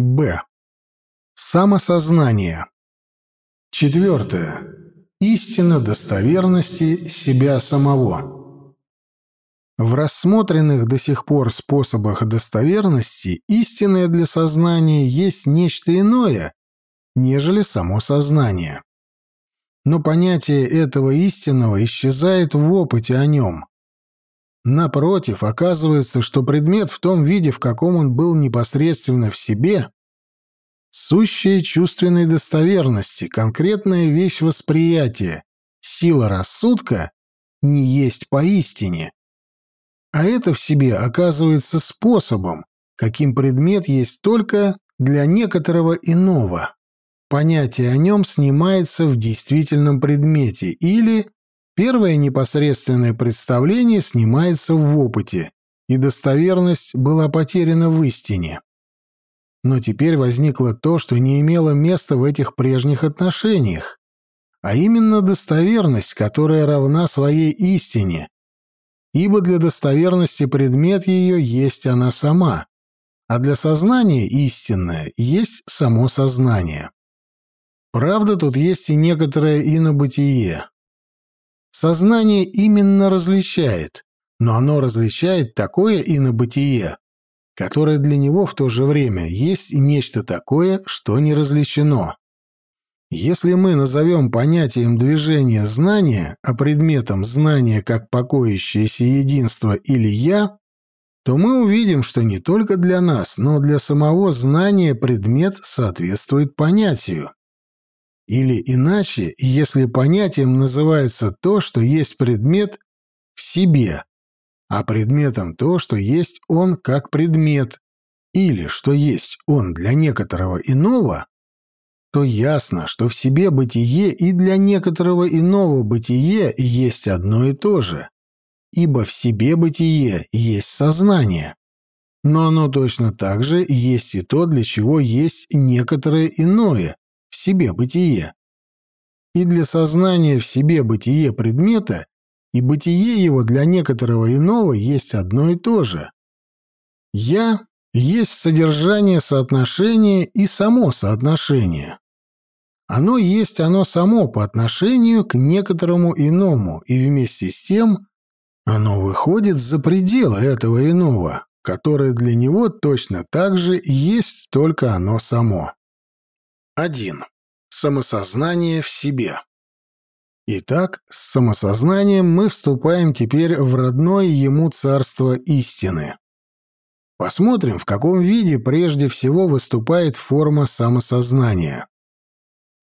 Б. Самосознание. Четвертое. Истина достоверности себя самого. В рассмотренных до сих пор способах достоверности истинное для сознания есть нечто иное, нежели само сознание. Но понятие этого истинного исчезает в опыте о нем. Напротив, оказывается, что предмет в том виде, в каком он был непосредственно в себе, сущая чувственной достоверности, конкретная вещь восприятия, сила рассудка не есть поистине. А это в себе оказывается способом, каким предмет есть только для некоторого иного. Понятие о нем снимается в действительном предмете или Первое непосредственное представление снимается в опыте, и достоверность была потеряна в истине. Но теперь возникло то, что не имело места в этих прежних отношениях, а именно достоверность, которая равна своей истине, ибо для достоверности предмет ее есть она сама, а для сознания истинное есть само сознание. Правда, тут есть и некоторое инобытие, Сознание именно различает, но оно различает такое инобытие, которое для него в то же время есть нечто такое, что не различено. Если мы назовем понятием движения знания, а предметом знания как покоящееся единство или «я», то мы увидим, что не только для нас, но для самого знания предмет соответствует понятию. Или иначе, если понятием называется то, что есть предмет в себе, а предметом то, что есть он как предмет, или что есть он для некоторого иного, то ясно, что в себе бытие и для некоторого иного бытие есть одно и то же, ибо в себе бытие есть сознание. Но оно точно так же есть и то, для чего есть некоторое иное, в себе бытие. И для сознания в себе бытие предмета и бытие его для некоторого иного есть одно и то же. «Я» есть содержание соотношения и само соотношение. Оно есть оно само по отношению к некоторому иному, и вместе с тем оно выходит за пределы этого иного, которое для него точно так же есть только оно само. 1. Самосознание в себе. Итак, с самосознанием мы вступаем теперь в родное ему царство истины. Посмотрим, в каком виде прежде всего выступает форма самосознания.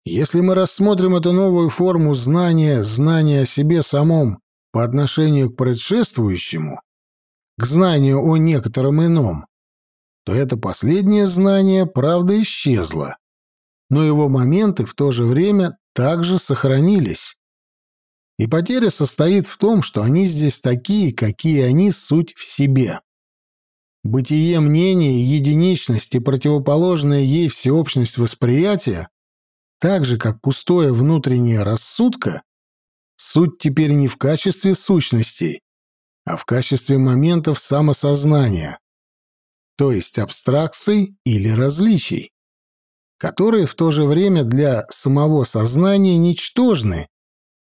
Если мы рассмотрим эту новую форму знания, знания о себе самом по отношению к предшествующему, к знанию о некотором ином, то это последнее знание, правда, исчезло, но его моменты в то же время также сохранились. И потеря состоит в том, что они здесь такие, какие они суть в себе. Бытие мнения, единичность и противоположная ей всеобщность восприятия, так же, как пустое внутреннее рассудка, суть теперь не в качестве сущностей, а в качестве моментов самосознания, то есть абстракций или различий которые в то же время для самого сознания ничтожны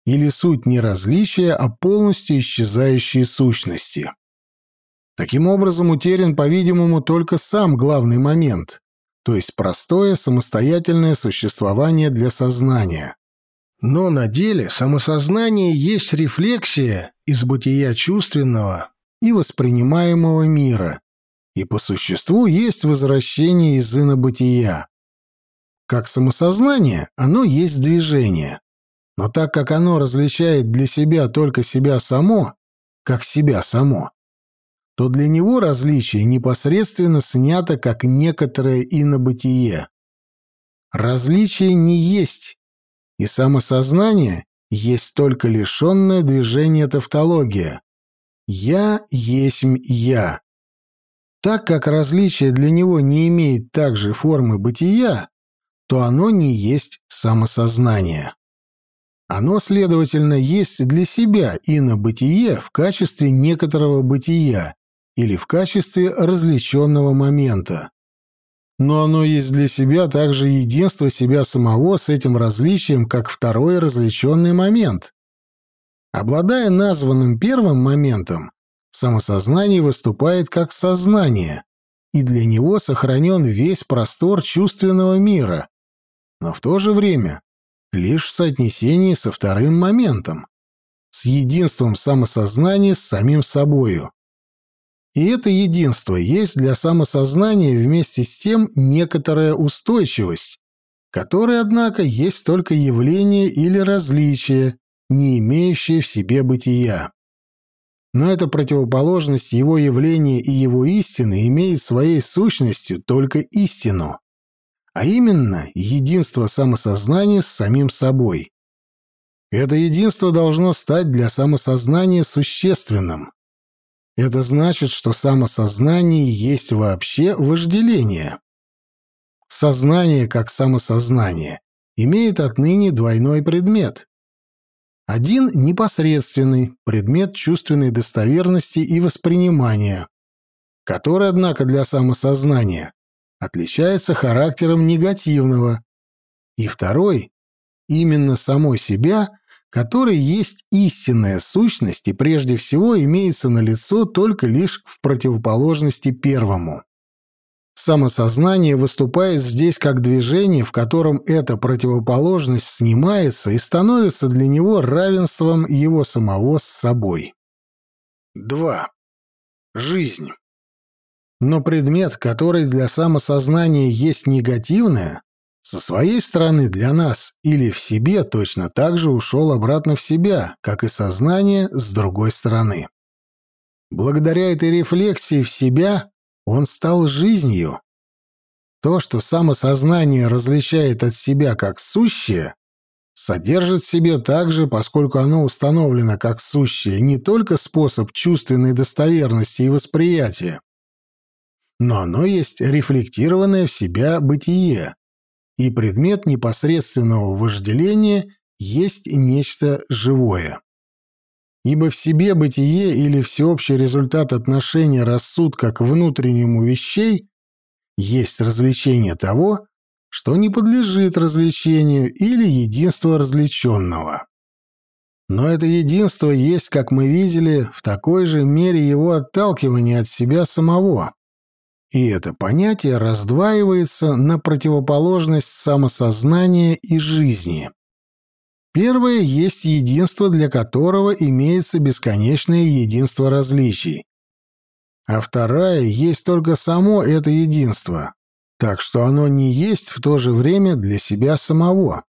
или суть не различия, а полностью исчезающие сущности. Таким образом, утерян, по-видимому, только сам главный момент, то есть простое самостоятельное существование для сознания. Но на деле самосознание есть рефлексия из бытия чувственного и воспринимаемого мира, и по существу есть возвращение из инобытия. Как самосознание, оно есть движение. Но так как оно различает для себя только себя само, как себя само, то для него различие непосредственно снято как некоторое инобытие. Различие не есть, и самосознание есть только лишенное движение тавтология. «Я есть я». Так как различие для него не имеет также формы бытия, то оно не есть самосознание. Оно, следовательно, есть для себя инобытие в качестве некоторого бытия или в качестве различенного момента. но оно есть для себя также единство себя самого с этим различием, как второй различенный момент. Обладая названным первым моментом, самосознание выступает как сознание, и для него сохранен весь простор чувственного мира, но в то же время лишь в соотнесении со вторым моментом, с единством самосознания с самим собою. И это единство есть для самосознания вместе с тем некоторая устойчивость, которая, однако, есть только явление или различие, не имеющее в себе бытия. Но эта противоположность его явления и его истины имеет своей сущностью только истину, а именно единство самосознания с самим собой. Это единство должно стать для самосознания существенным, это значит, что самосознание есть вообще вожделение. Сознание как самосознание имеет отныне двойной предмет. Один непосредственный предмет чувственной достоверности и воспринимания, который, однако, для самосознания отличается характером негативного, и второй именно самой себя который есть истинная сущность и прежде всего имеется на лицо только лишь в противоположности первому. Самосознание выступает здесь как движение, в котором эта противоположность снимается и становится для него равенством его самого с собой. 2. Жизнь. Но предмет, который для самосознания есть негативное, со своей стороны для нас или в себе точно так же ушел обратно в себя, как и сознание с другой стороны. Благодаря этой рефлексии в себя он стал жизнью. То, что самосознание различает от себя как сущее, содержит в себе также, поскольку оно установлено как сущее, не только способ чувственной достоверности и восприятия, но оно есть рефлектированное в себя бытие, и предмет непосредственного вожделения есть нечто живое. Ибо в себе бытие или всеобщий результат отношения рассудка к внутреннему вещей есть развлечение того, что не подлежит развлечению или единство развлеченного. Но это единство есть, как мы видели, в такой же мере его отталкивание от себя самого, и это понятие раздваивается на противоположность самосознания и жизни. Первое есть единство, для которого имеется бесконечное единство различий. А вторая есть только само это единство, так что оно не есть в то же время для себя самого.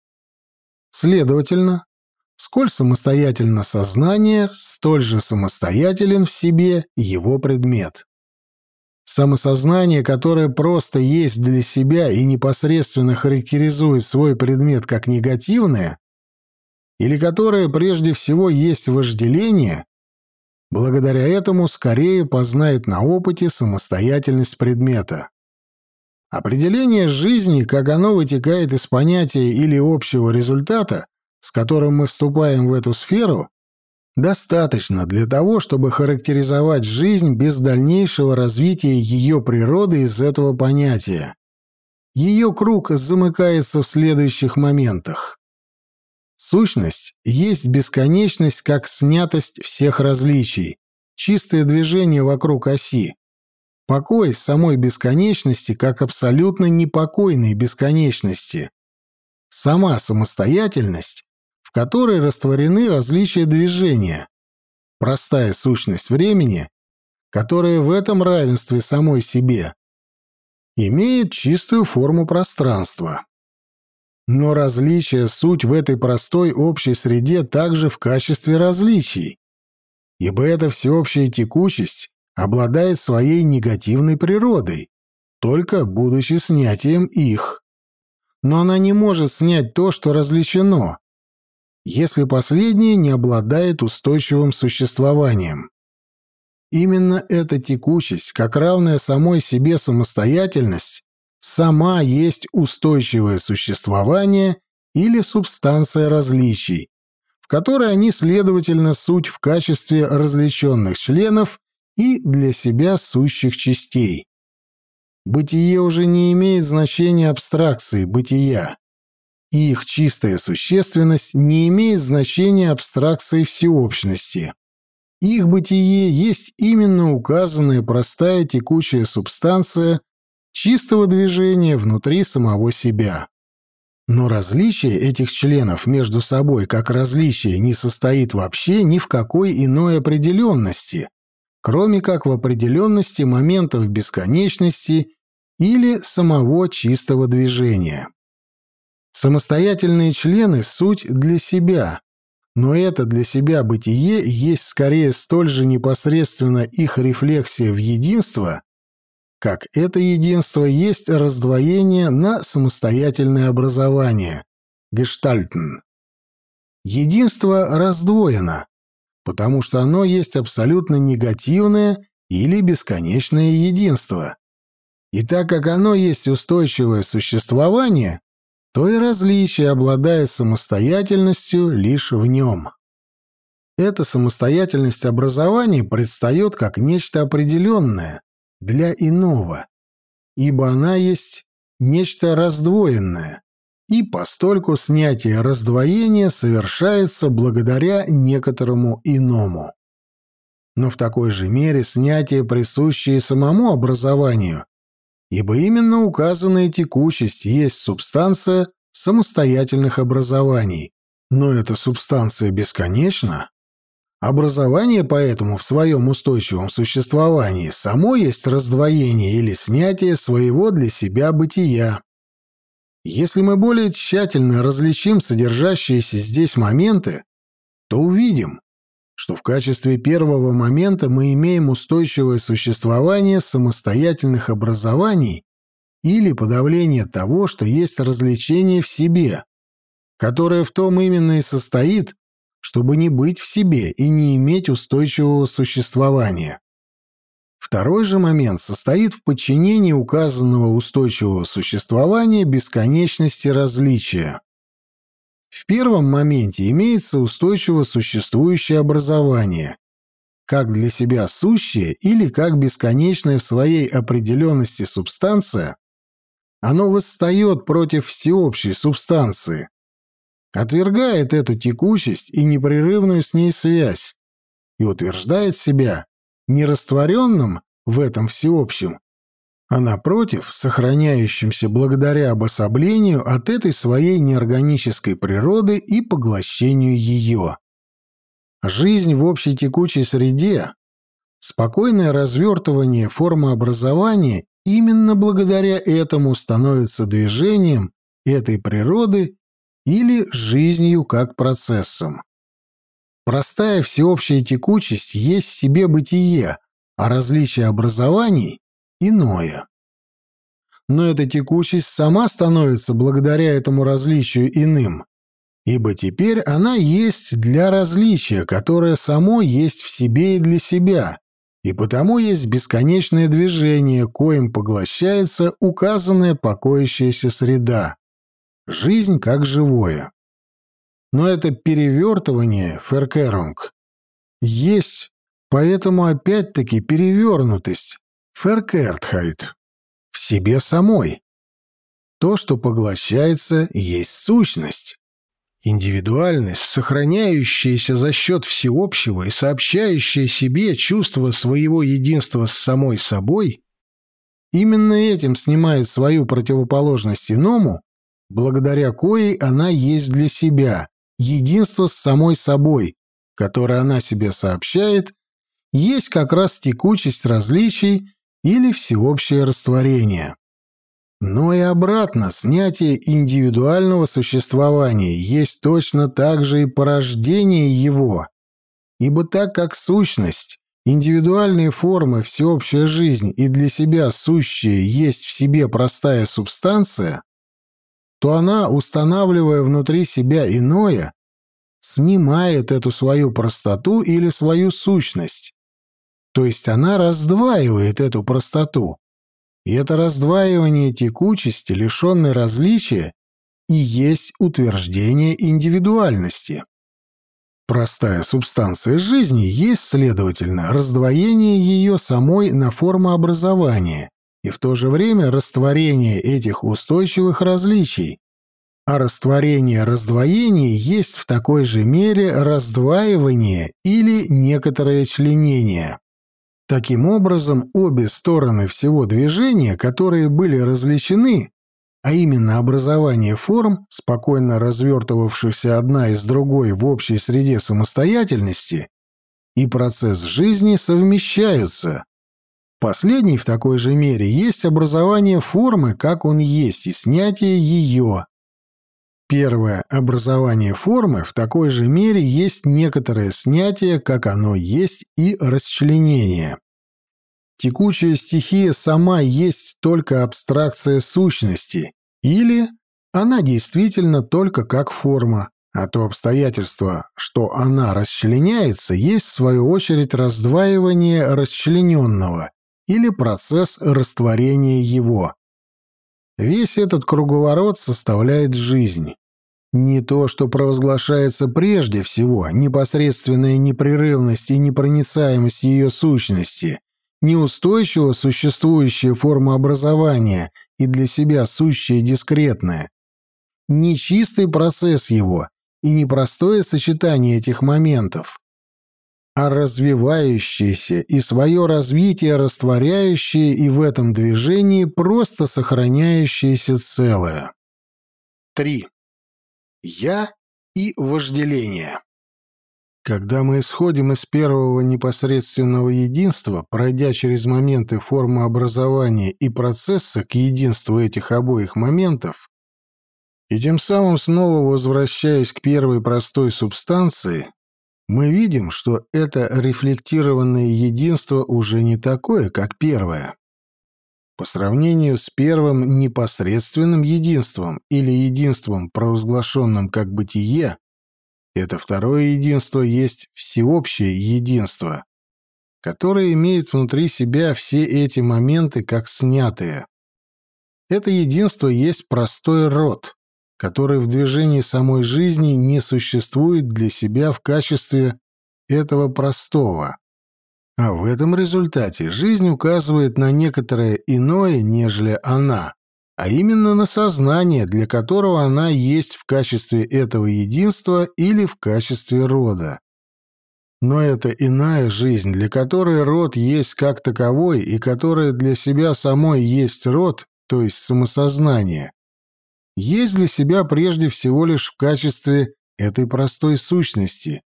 Следовательно, сколь самостоятельно сознание, столь же самостоятелен в себе его предмет. Самосознание, которое просто есть для себя и непосредственно характеризует свой предмет как негативное, или которое прежде всего есть вожделение, благодаря этому скорее познает на опыте самостоятельность предмета. Определение жизни, как оно вытекает из понятия или общего результата, с которым мы вступаем в эту сферу, достаточно для того, чтобы характеризовать жизнь без дальнейшего развития ее природы из этого понятия. Ее круг замыкается в следующих моментах. Сущность есть бесконечность как снятость всех различий, чистое движение вокруг оси. Покой самой бесконечности как абсолютно непокойной бесконечности. Сама самостоятельность которой растворены различия движения, простая сущность времени, которая в этом равенстве самой себе имеет чистую форму пространства. Но различие суть в этой простой общей среде также в качестве различий, ибо эта всеобщая текучесть обладает своей негативной природой, только будучи снятием их. Но она не может снять то, что различено, если последнее не обладает устойчивым существованием. Именно эта текучесть, как равная самой себе самостоятельность, сама есть устойчивое существование или субстанция различий, в которой они, следовательно, суть в качестве различенных членов и для себя сущих частей. бытие уже не имеет значения абстракции бытия, и их чистая существенность не имеет значения абстракции всеобщности. Их бытие есть именно указанная простая текучая субстанция чистого движения внутри самого себя. Но различие этих членов между собой как различие не состоит вообще ни в какой иной определенности, кроме как в определенности моментов бесконечности или самого чистого движения. Самостоятельные члены — суть для себя, но это для себя бытие есть скорее столь же непосредственно их рефлексия в единство, как это единство есть раздвоение на самостоятельное образование — гештальтен. Единство раздвоено, потому что оно есть абсолютно негативное или бесконечное единство. И так как оно есть устойчивое существование, то и различие обладает самостоятельностью лишь в нем. Эта самостоятельность образования предстает как нечто определенное, для иного, ибо она есть нечто раздвоенное, и постольку снятие раздвоения совершается благодаря некоторому иному. Но в такой же мере снятие присущее самому образованию, ибо именно указанная текучесть есть субстанция самостоятельных образований, но эта субстанция бесконечна, Образование поэтому в своем устойчивом существовании само есть раздвоение или снятие своего для себя бытия. Если мы более тщательно различим содержащиеся здесь моменты, то увидим, что в качестве первого момента мы имеем устойчивое существование самостоятельных образований или подавление того, что есть развлечение в себе, которое в том именно и состоит, чтобы не быть в себе и не иметь устойчивого существования. Второй же момент состоит в подчинении указанного устойчивого существования бесконечности различия. В первом моменте имеется устойчиво существующее образование, как для себя сущее или как бесконечная в своей определенности субстанция, оно восстает против всеобщей субстанции, отвергает эту текучесть и непрерывную с ней связь и утверждает себя нерастворенным в этом всеобщем, а напротив, сохраняющимся благодаря обособлению от этой своей неорганической природы и поглощению ее. Жизнь в общей текучей среде, спокойное развертывание формообразования именно благодаря этому становится движением этой природы или жизнью как процессом. Простая всеобщая текучесть есть в себе бытие, а различие образований — иное. Но эта текучесть сама становится благодаря этому различию иным, ибо теперь она есть для различия, которое само есть в себе и для себя, и потому есть бесконечное движение, коим поглощается указанная покоящаяся среда. Жизнь как живое. Но это перевертывание, феркерунг, есть, поэтому опять-таки перевернутость, феркертхайт, в себе самой. То, что поглощается, есть сущность. Индивидуальность, сохраняющаяся за счет всеобщего и сообщающая себе чувство своего единства с самой собой, именно этим снимает свою противоположность иному благодаря коей она есть для себя, единство с самой собой, которое она себе сообщает, есть как раз текучесть различий или всеобщее растворение. Но и обратно, снятие индивидуального существования есть точно так же и порождение его, ибо так как сущность, индивидуальные формы, всеобщая жизнь и для себя сущее есть в себе простая субстанция, то она, устанавливая внутри себя иное, снимает эту свою простоту или свою сущность. То есть она раздваивает эту простоту. И это раздваивание текучести, лишенной различия, и есть утверждение индивидуальности. Простая субстанция жизни есть, следовательно, раздвоение ее самой на формообразование и в то же время растворение этих устойчивых различий, а растворение раздвоений есть в такой же мере раздваивание или некоторое членение. Таким образом, обе стороны всего движения, которые были различены, а именно образование форм, спокойно развертывавшихся одна из другой в общей среде самостоятельности, и процесс жизни совмещаются. Последний в такой же мере есть образование формы, как он есть, и снятие ее, Первое образование формы в такой же мере есть некоторое снятие, как оно есть, и расчленение. Текучая стихия сама есть только абстракция сущности, или она действительно только как форма, а то обстоятельство, что она расчленяется, есть в свою очередь раздваивание расчлененного или процесс растворения его. Весь этот круговорот составляет жизнь. Не то, что провозглашается прежде всего, непосредственная непрерывность и непроницаемость ее сущности, неустойчиво существующая форма образования и для себя сущая дискретная, нечистый процесс его и непростое сочетание этих моментов, а развивающееся и свое развитие растворяющее и в этом движении просто сохраняющееся целое. 3. Я и вожделение. Когда мы исходим из первого непосредственного единства, пройдя через моменты формы образования и процесса к единству этих обоих моментов, и тем самым снова возвращаясь к первой простой субстанции, мы видим, что это рефлектированное единство уже не такое, как первое. По сравнению с первым непосредственным единством или единством, провозглашенным как бытие, это второе единство есть всеобщее единство, которое имеет внутри себя все эти моменты как снятые. Это единство есть простой род, который в движении самой жизни не существует для себя в качестве этого простого. А в этом результате жизнь указывает на некоторое иное, нежели она, а именно на сознание, для которого она есть в качестве этого единства или в качестве рода. Но это иная жизнь, для которой род есть как таковой и которая для себя самой есть род, то есть самосознание, есть для себя прежде всего лишь в качестве этой простой сущности,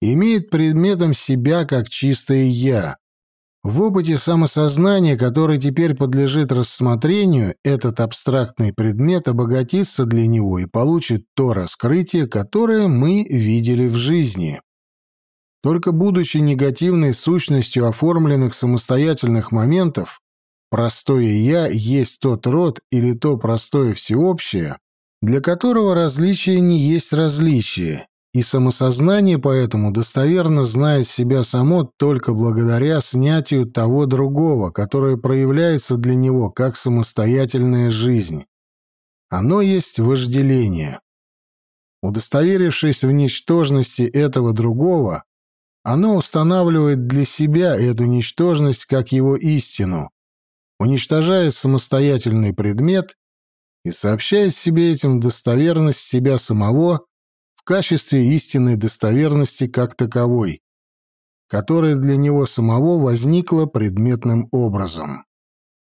имеет предметом себя как чистое «я». В опыте самосознания, который теперь подлежит рассмотрению, этот абстрактный предмет обогатится для него и получит то раскрытие, которое мы видели в жизни. Только будучи негативной сущностью оформленных самостоятельных моментов, простое «я» есть тот род или то простое всеобщее, для которого различие не есть различие, и самосознание поэтому достоверно знает себя само только благодаря снятию того другого, которое проявляется для него как самостоятельная жизнь. Оно есть вожделение. Удостоверившись в ничтожности этого другого, оно устанавливает для себя эту ничтожность как его истину, уничтожает самостоятельный предмет и сообщает себе этим достоверность себя самого в качестве истинной достоверности как таковой, которая для него самого возникла предметным образом.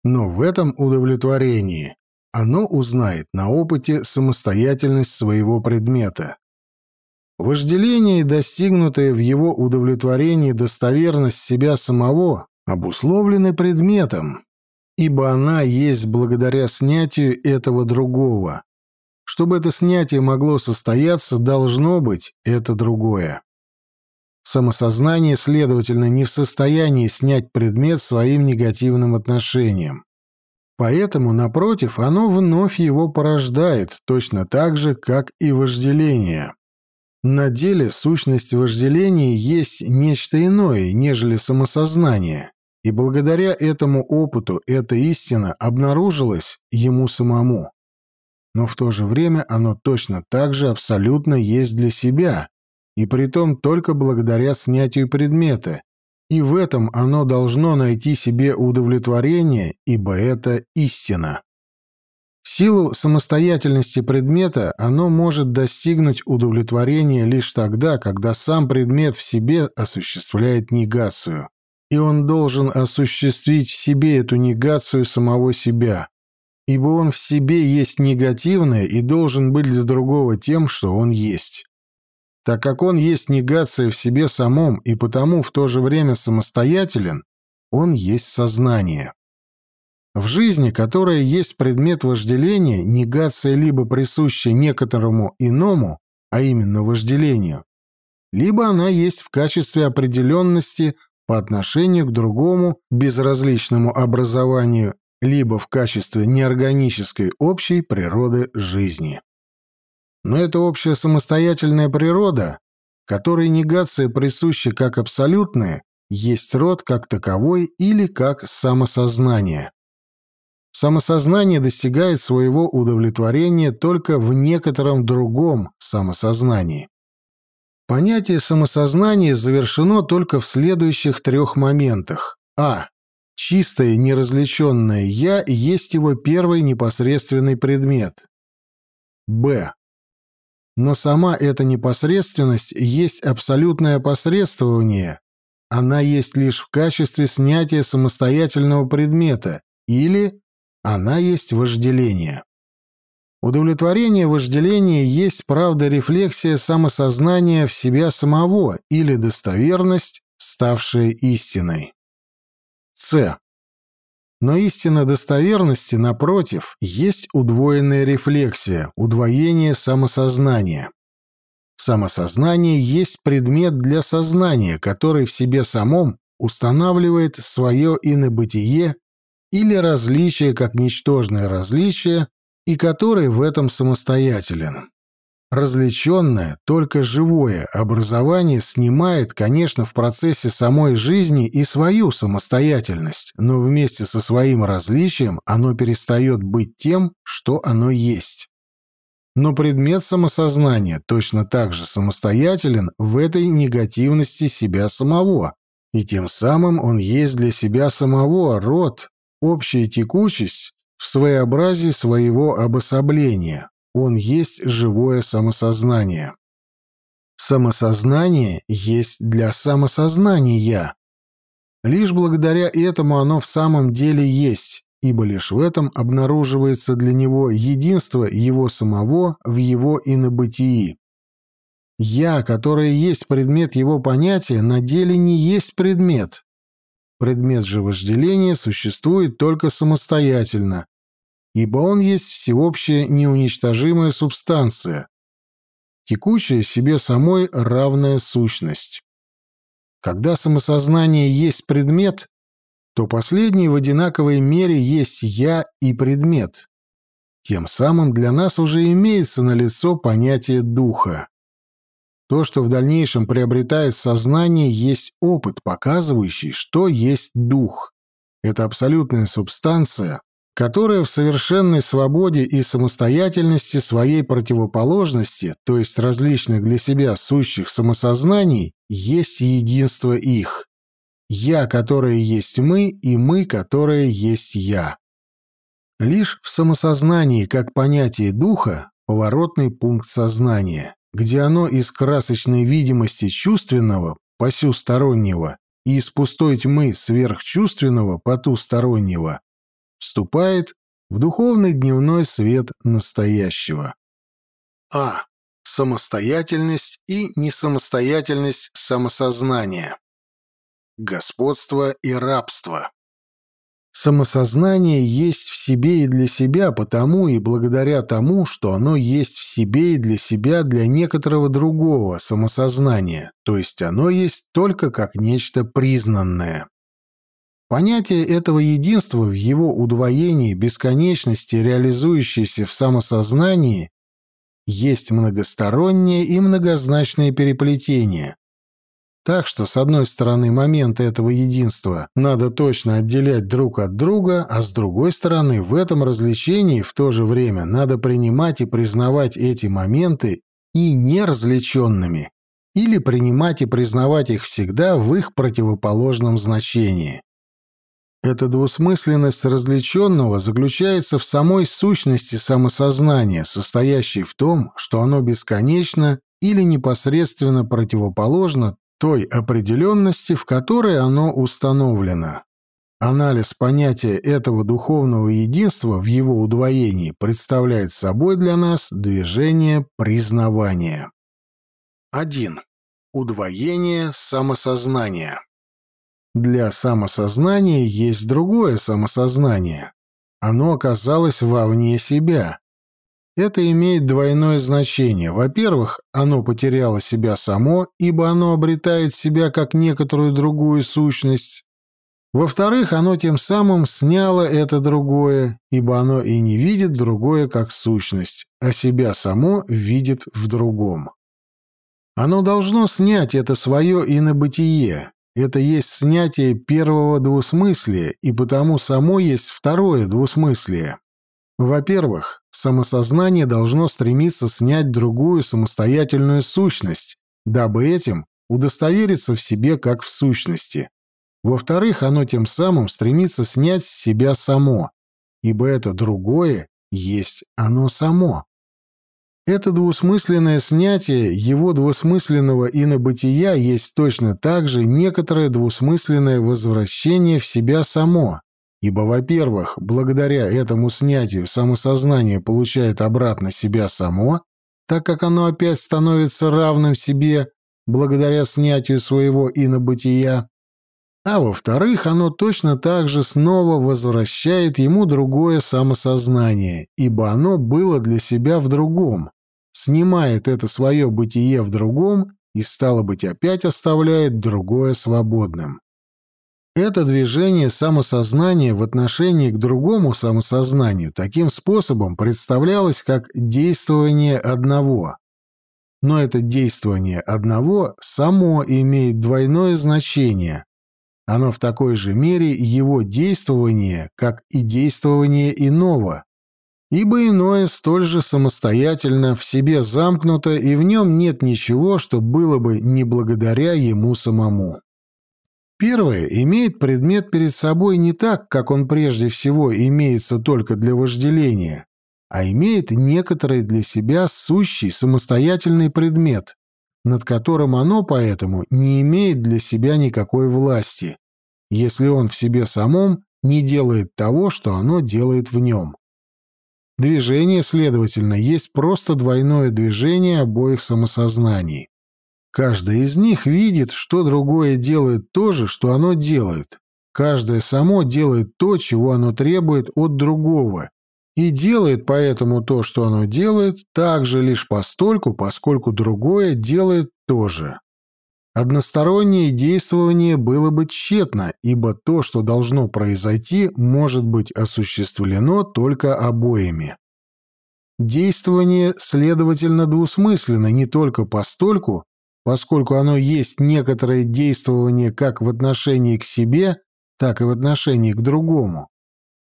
Но в этом удовлетворении оно узнает на опыте самостоятельность своего предмета. Вожделение, достигнутое в его удовлетворении достоверность себя самого, обусловлены предметом, ибо она есть благодаря снятию этого другого, чтобы это снятие могло состояться, должно быть это другое. Самосознание, следовательно, не в состоянии снять предмет своим негативным отношением. Поэтому, напротив, оно вновь его порождает, точно так же, как и вожделение. На деле сущность вожделения есть нечто иное, нежели самосознание, и благодаря этому опыту эта истина обнаружилась ему самому. Но в то же время оно точно так же абсолютно есть для себя, и притом только благодаря снятию предмета, и в этом оно должно найти себе удовлетворение, ибо это истина. В силу самостоятельности предмета оно может достигнуть удовлетворения лишь тогда, когда сам предмет в себе осуществляет негацию, и он должен осуществить в себе эту негацию самого себя, ибо он в себе есть негативное и должен быть для другого тем, что он есть. Так как он есть негация в себе самом и потому в то же время самостоятелен, он есть сознание. В жизни, которая есть предмет вожделения, негация либо присуща некоторому иному, а именно вожделению, либо она есть в качестве определенности по отношению к другому безразличному образованию, либо в качестве неорганической общей природы жизни. Но эта общая самостоятельная природа, которой негация присуща как абсолютная, есть род как таковой или как самосознание. Самосознание достигает своего удовлетворения только в некотором другом самосознании. Понятие самосознания завершено только в следующих трех моментах. А. Чистое неразличенное «я» есть его первый непосредственный предмет. Б. Но сама эта непосредственность есть абсолютное посредствование. Она есть лишь в качестве снятия самостоятельного предмета или она есть вожделение. Удовлетворение вожделения есть, правда, рефлексия самосознания в себя самого или достоверность, ставшая истиной. С. Но истина достоверности, напротив, есть удвоенная рефлексия, удвоение самосознания. Самосознание есть предмет для сознания, который в себе самом устанавливает свое инобытие или различие как ничтожное различие, и который в этом самостоятелен. Различенное, только живое образование снимает, конечно, в процессе самой жизни и свою самостоятельность, но вместе со своим различием оно перестает быть тем, что оно есть. Но предмет самосознания точно так же самостоятелен в этой негативности себя самого, и тем самым он есть для себя самого род, общая текучесть в своеобразии своего обособления. Он есть живое самосознание. Самосознание есть для самосознания. Лишь благодаря этому оно в самом деле есть, ибо лишь в этом обнаруживается для него единство его самого в его инобытии. «Я», которое есть предмет его понятия, на деле не есть предмет, Предмет же вожделения существует только самостоятельно, ибо он есть всеобщая неуничтожимая субстанция, текущая себе самой равная сущность. Когда самосознание есть предмет, то последний в одинаковой мере есть «я» и предмет. Тем самым для нас уже имеется налицо понятие духа. То, что в дальнейшем приобретает сознание, есть опыт, показывающий, что есть дух. Это абсолютная субстанция, которая в совершенной свободе и самостоятельности своей противоположности, то есть различных для себя сущих самосознаний, есть единство их. «Я», которое есть мы, и «мы», которое есть «я». Лишь в самосознании, как понятии духа, поворотный пункт сознания где оно из красочной видимости чувственного посюстороннего и из пустой тьмы сверхчувственного потустороннего вступает в духовный дневной свет настоящего. А. Самостоятельность и несамостоятельность самосознания. Господство и рабство. Самосознание есть в себе и для себя потому и благодаря тому, что оно есть в себе и для себя для некоторого другого самосознания, то есть оно есть только как нечто признанное. Понятие этого единства в его удвоении бесконечности, реализующейся в самосознании, есть многостороннее и многозначное переплетение, так что, с одной стороны, моменты этого единства надо точно отделять друг от друга, а с другой стороны, в этом развлечении в то же время надо принимать и признавать эти моменты и неразличенными, или принимать и признавать их всегда в их противоположном значении. Эта двусмысленность различенного заключается в самой сущности самосознания, состоящей в том, что оно бесконечно или непосредственно противоположно той определенности, в которой оно установлено. Анализ понятия этого духовного единства в его удвоении представляет собой для нас движение признавания. 1. Удвоение самосознания. Для самосознания есть другое самосознание. Оно оказалось вовне себя. Это имеет двойное значение. Во-первых, оно потеряло себя само, ибо оно обретает себя как некоторую другую сущность. Во-вторых, оно тем самым сняло это другое, ибо оно и не видит другое как сущность, а себя само видит в другом. Оно должно снять это свое инобытие, это есть снятие первого двусмыслия, и потому само есть второе двусмыслие. Во-первых, самосознание должно стремиться снять другую самостоятельную сущность, дабы этим удостовериться в себе как в сущности. Во-вторых, оно тем самым стремится снять с себя само, ибо это другое есть оно само. Это двусмысленное снятие его двусмысленного инобытия есть точно так же некоторое двусмысленное возвращение в себя само, ибо, во-первых, благодаря этому снятию самосознание получает обратно себя само, так как оно опять становится равным себе благодаря снятию своего инобытия, а во-вторых, оно точно так же снова возвращает ему другое самосознание, ибо оно было для себя в другом, снимает это свое бытие в другом и, стало быть, опять оставляет другое свободным. Это движение самосознания в отношении к другому самосознанию таким способом представлялось как действование одного. Но это действование одного само имеет двойное значение, оно в такой же мере его действование, как и действование иного, ибо иное столь же самостоятельно в себе замкнуто, и в нем нет ничего, что было бы не благодаря ему самому. Первое имеет предмет перед собой не так, как он прежде всего имеется только для вожделения, а имеет некоторый для себя сущий самостоятельный предмет, над которым оно поэтому не имеет для себя никакой власти, если он в себе самом не делает того, что оно делает в нем. Движение, следовательно, есть просто двойное движение обоих самосознаний. Каждое из них видит, что другое делает то же, что оно делает. Каждое само делает то, чего оно требует от другого, и делает поэтому то, что оно делает, также лишь постольку, поскольку другое делает то же. Одностороннее действование было бы тщетно, ибо то, что должно произойти, может быть осуществлено только обоими. Действование, следовательно, двусмысленно не только постольку, поскольку оно есть некоторое действование как в отношении к себе, так и в отношении к другому,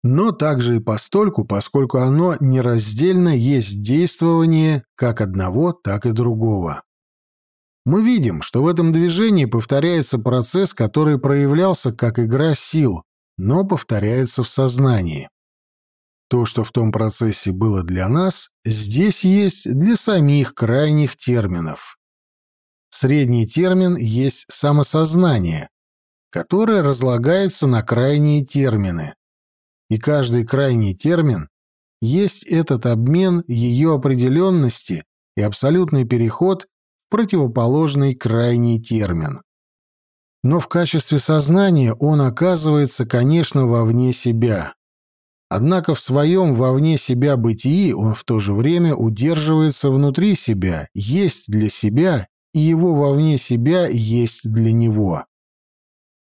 но также и постольку, поскольку оно нераздельно есть действование как одного, так и другого. Мы видим, что в этом движении повторяется процесс, который проявлялся как игра сил, но повторяется в сознании. То, что в том процессе было для нас, здесь есть для самих крайних терминов. Средний термин есть самосознание, которое разлагается на крайние термины. И каждый крайний термин есть этот обмен ее определенности и абсолютный переход противоположный крайний термин. Но в качестве сознания он оказывается, конечно, вовне себя. Однако в своем вовне себя бытии он в то же время удерживается внутри себя, есть для себя и его вовне себя есть для него.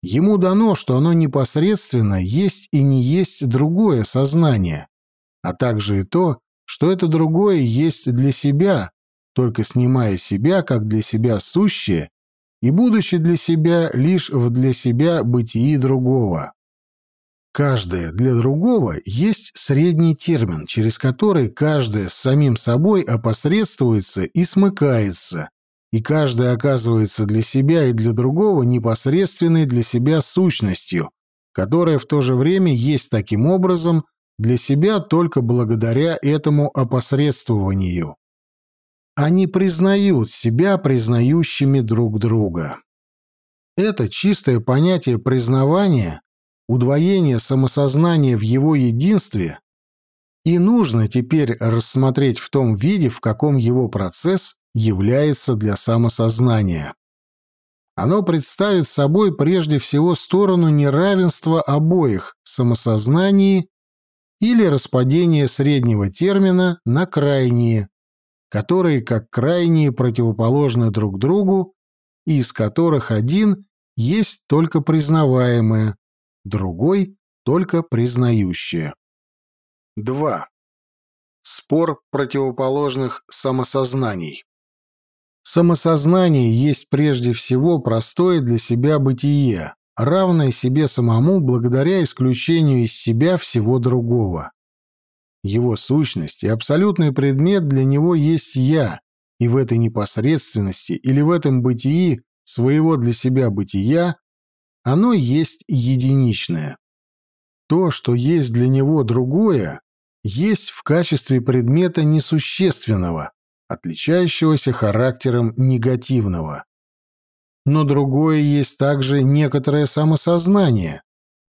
Ему дано, что оно непосредственно есть и не есть другое сознание, а также и то, что это другое есть для себя, только снимая себя как для себя сущее и будучи для себя лишь в для себя бытии другого. Каждое для другого есть средний термин, через который каждое с самим собой опосредствуется и смыкается, и каждый оказывается для себя и для другого непосредственной для себя сущностью, которая в то же время есть таким образом для себя только благодаря этому опосредствованию. Они признают себя признающими друг друга. Это чистое понятие признавания, удвоение самосознания в его единстве и нужно теперь рассмотреть в том виде, в каком его процесс является для самосознания. Оно представит собой прежде всего сторону неравенства обоих самосознании или распадение среднего термина на крайние, которые как крайние противоположны друг другу и из которых один есть только признаваемое, другой — только признающее. 2. Спор противоположных самосознаний. Самосознание есть прежде всего простое для себя бытие, равное себе самому благодаря исключению из себя всего другого. Его сущность и абсолютный предмет для него есть «я», и в этой непосредственности или в этом бытии своего для себя бытия оно есть единичное. То, что есть для него другое, есть в качестве предмета несущественного, отличающегося характером негативного. Но другое есть также некоторое самосознание.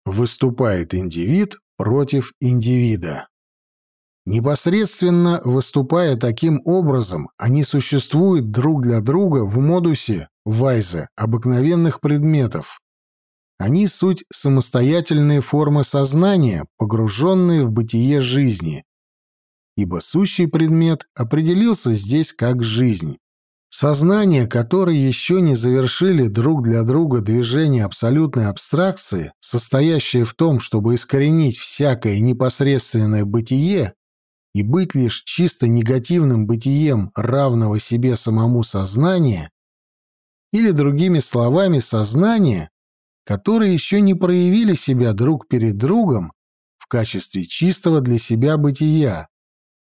Выступает индивид против индивида. Непосредственно выступая таким образом, они существуют друг для друга в модусе Вайза обыкновенных предметов. Они суть самостоятельные формы сознания, погруженные в бытие жизни, ибо сущий предмет определился здесь как жизнь. Сознание, которые еще не завершили друг для друга движение абсолютной абстракции, состоящее в том, чтобы искоренить всякое непосредственное бытие и быть лишь чисто негативным бытием равного себе самому сознания, или другими словами сознание, которые еще не проявили себя друг перед другом в качестве чистого для себя бытия,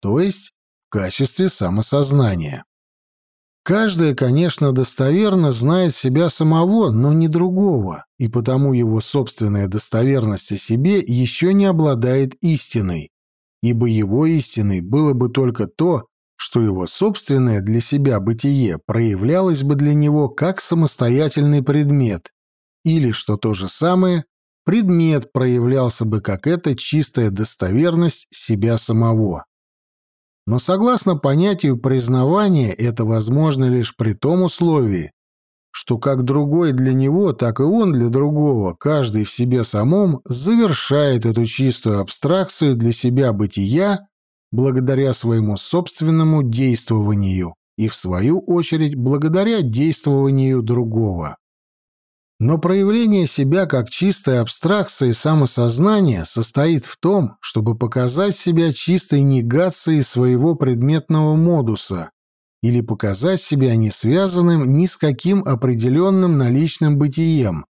то есть в качестве самосознания. Каждый, конечно, достоверно знает себя самого, но не другого, и потому его собственная достоверность о себе еще не обладает истиной, ибо его истиной было бы только то, что его собственное для себя бытие проявлялось бы для него как самостоятельный предмет, или, что то же самое, предмет проявлялся бы как эта чистая достоверность себя самого. Но согласно понятию признавания, это возможно лишь при том условии, что как другой для него, так и он для другого, каждый в себе самом завершает эту чистую абстракцию для себя бытия благодаря своему собственному действованию и, в свою очередь, благодаря действованию другого. Но проявление себя как чистой абстракции самосознания состоит в том, чтобы показать себя чистой негацией своего предметного модуса или показать себя не связанным ни с каким определенным наличным бытием,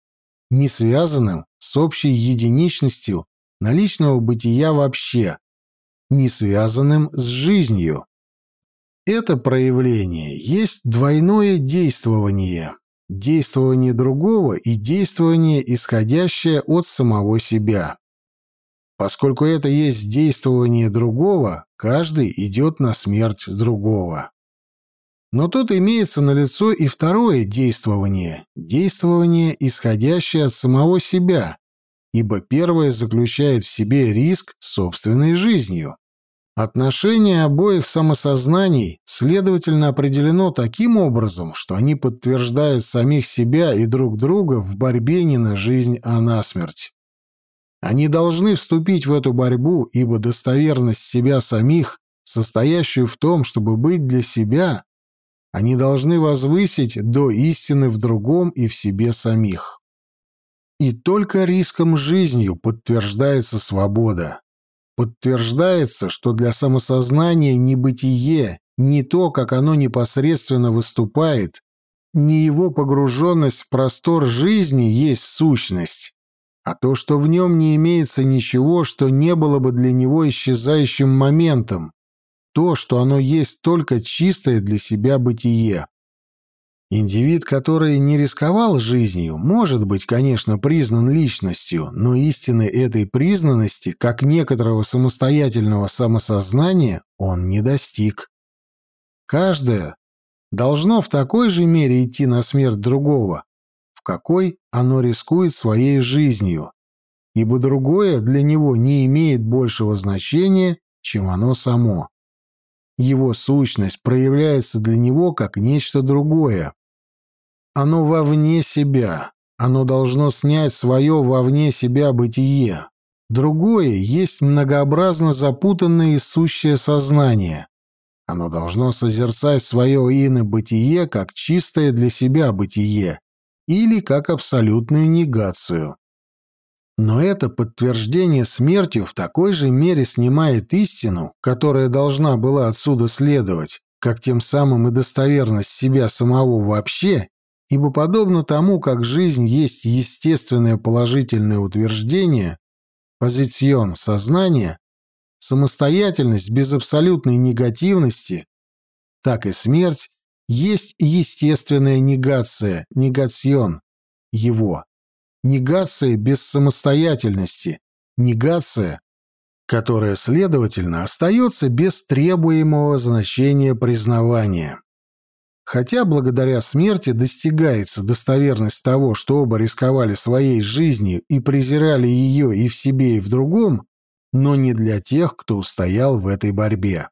не связанным с общей единичностью наличного бытия вообще, не связанным с жизнью. Это проявление есть двойное действование действование другого и действование, исходящее от самого себя. Поскольку это есть действование другого, каждый идет на смерть другого. Но тут имеется налицо и второе действование, действование, исходящее от самого себя, ибо первое заключает в себе риск собственной жизнью. Отношение обоих самосознаний, следовательно, определено таким образом, что они подтверждают самих себя и друг друга в борьбе не на жизнь, а на смерть. Они должны вступить в эту борьбу, ибо достоверность себя самих, состоящую в том, чтобы быть для себя, они должны возвысить до истины в другом и в себе самих. И только риском жизнью подтверждается свобода. Подтверждается, что для самосознания ни бытие, ни то, как оно непосредственно выступает, ни его погруженность в простор жизни есть сущность, а то, что в нем не имеется ничего, что не было бы для него исчезающим моментом, то, что оно есть только чистое для себя бытие. Индивид, который не рисковал жизнью, может быть, конечно, признан личностью, но истины этой признанности, как некоторого самостоятельного самосознания, он не достиг. Каждое должно в такой же мере идти на смерть другого, в какой оно рискует своей жизнью, ибо другое для него не имеет большего значения, чем оно само. Его сущность проявляется для него как нечто другое, оно вовне себя. Оно должно снять свое вовне себя бытие. Другое есть многообразно запутанное и сущее сознание. Оно должно созерцать свое ино-бытие как чистое для себя бытие или как абсолютную негацию. Но это подтверждение смертью в такой же мере снимает истину, которая должна была отсюда следовать, как тем самым и достоверность себя самого вообще ибо подобно тому, как жизнь есть естественное положительное утверждение, позицион сознания, самостоятельность без абсолютной негативности, так и смерть есть естественная негация, негацион, его. Негация без самостоятельности, негация, которая, следовательно, остается без требуемого значения признавания. Хотя благодаря смерти достигается достоверность того, что оба рисковали своей жизнью и презирали ее и в себе, и в другом, но не для тех, кто устоял в этой борьбе.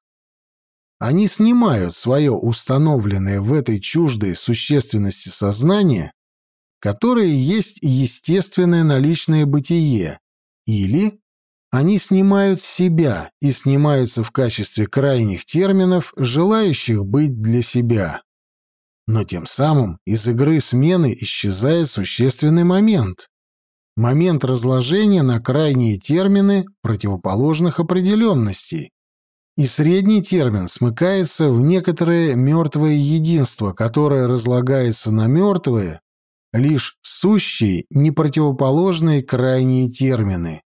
Они снимают свое установленное в этой чуждой существенности сознание, которое есть естественное наличное бытие, или они снимают себя и снимаются в качестве крайних терминов, желающих быть для себя. Но тем самым из игры смены исчезает существенный момент. Момент разложения на крайние термины противоположных определенностей. И средний термин смыкается в некоторое мертвое единство, которое разлагается на мертвые, лишь сущие, непротивоположные крайние термины.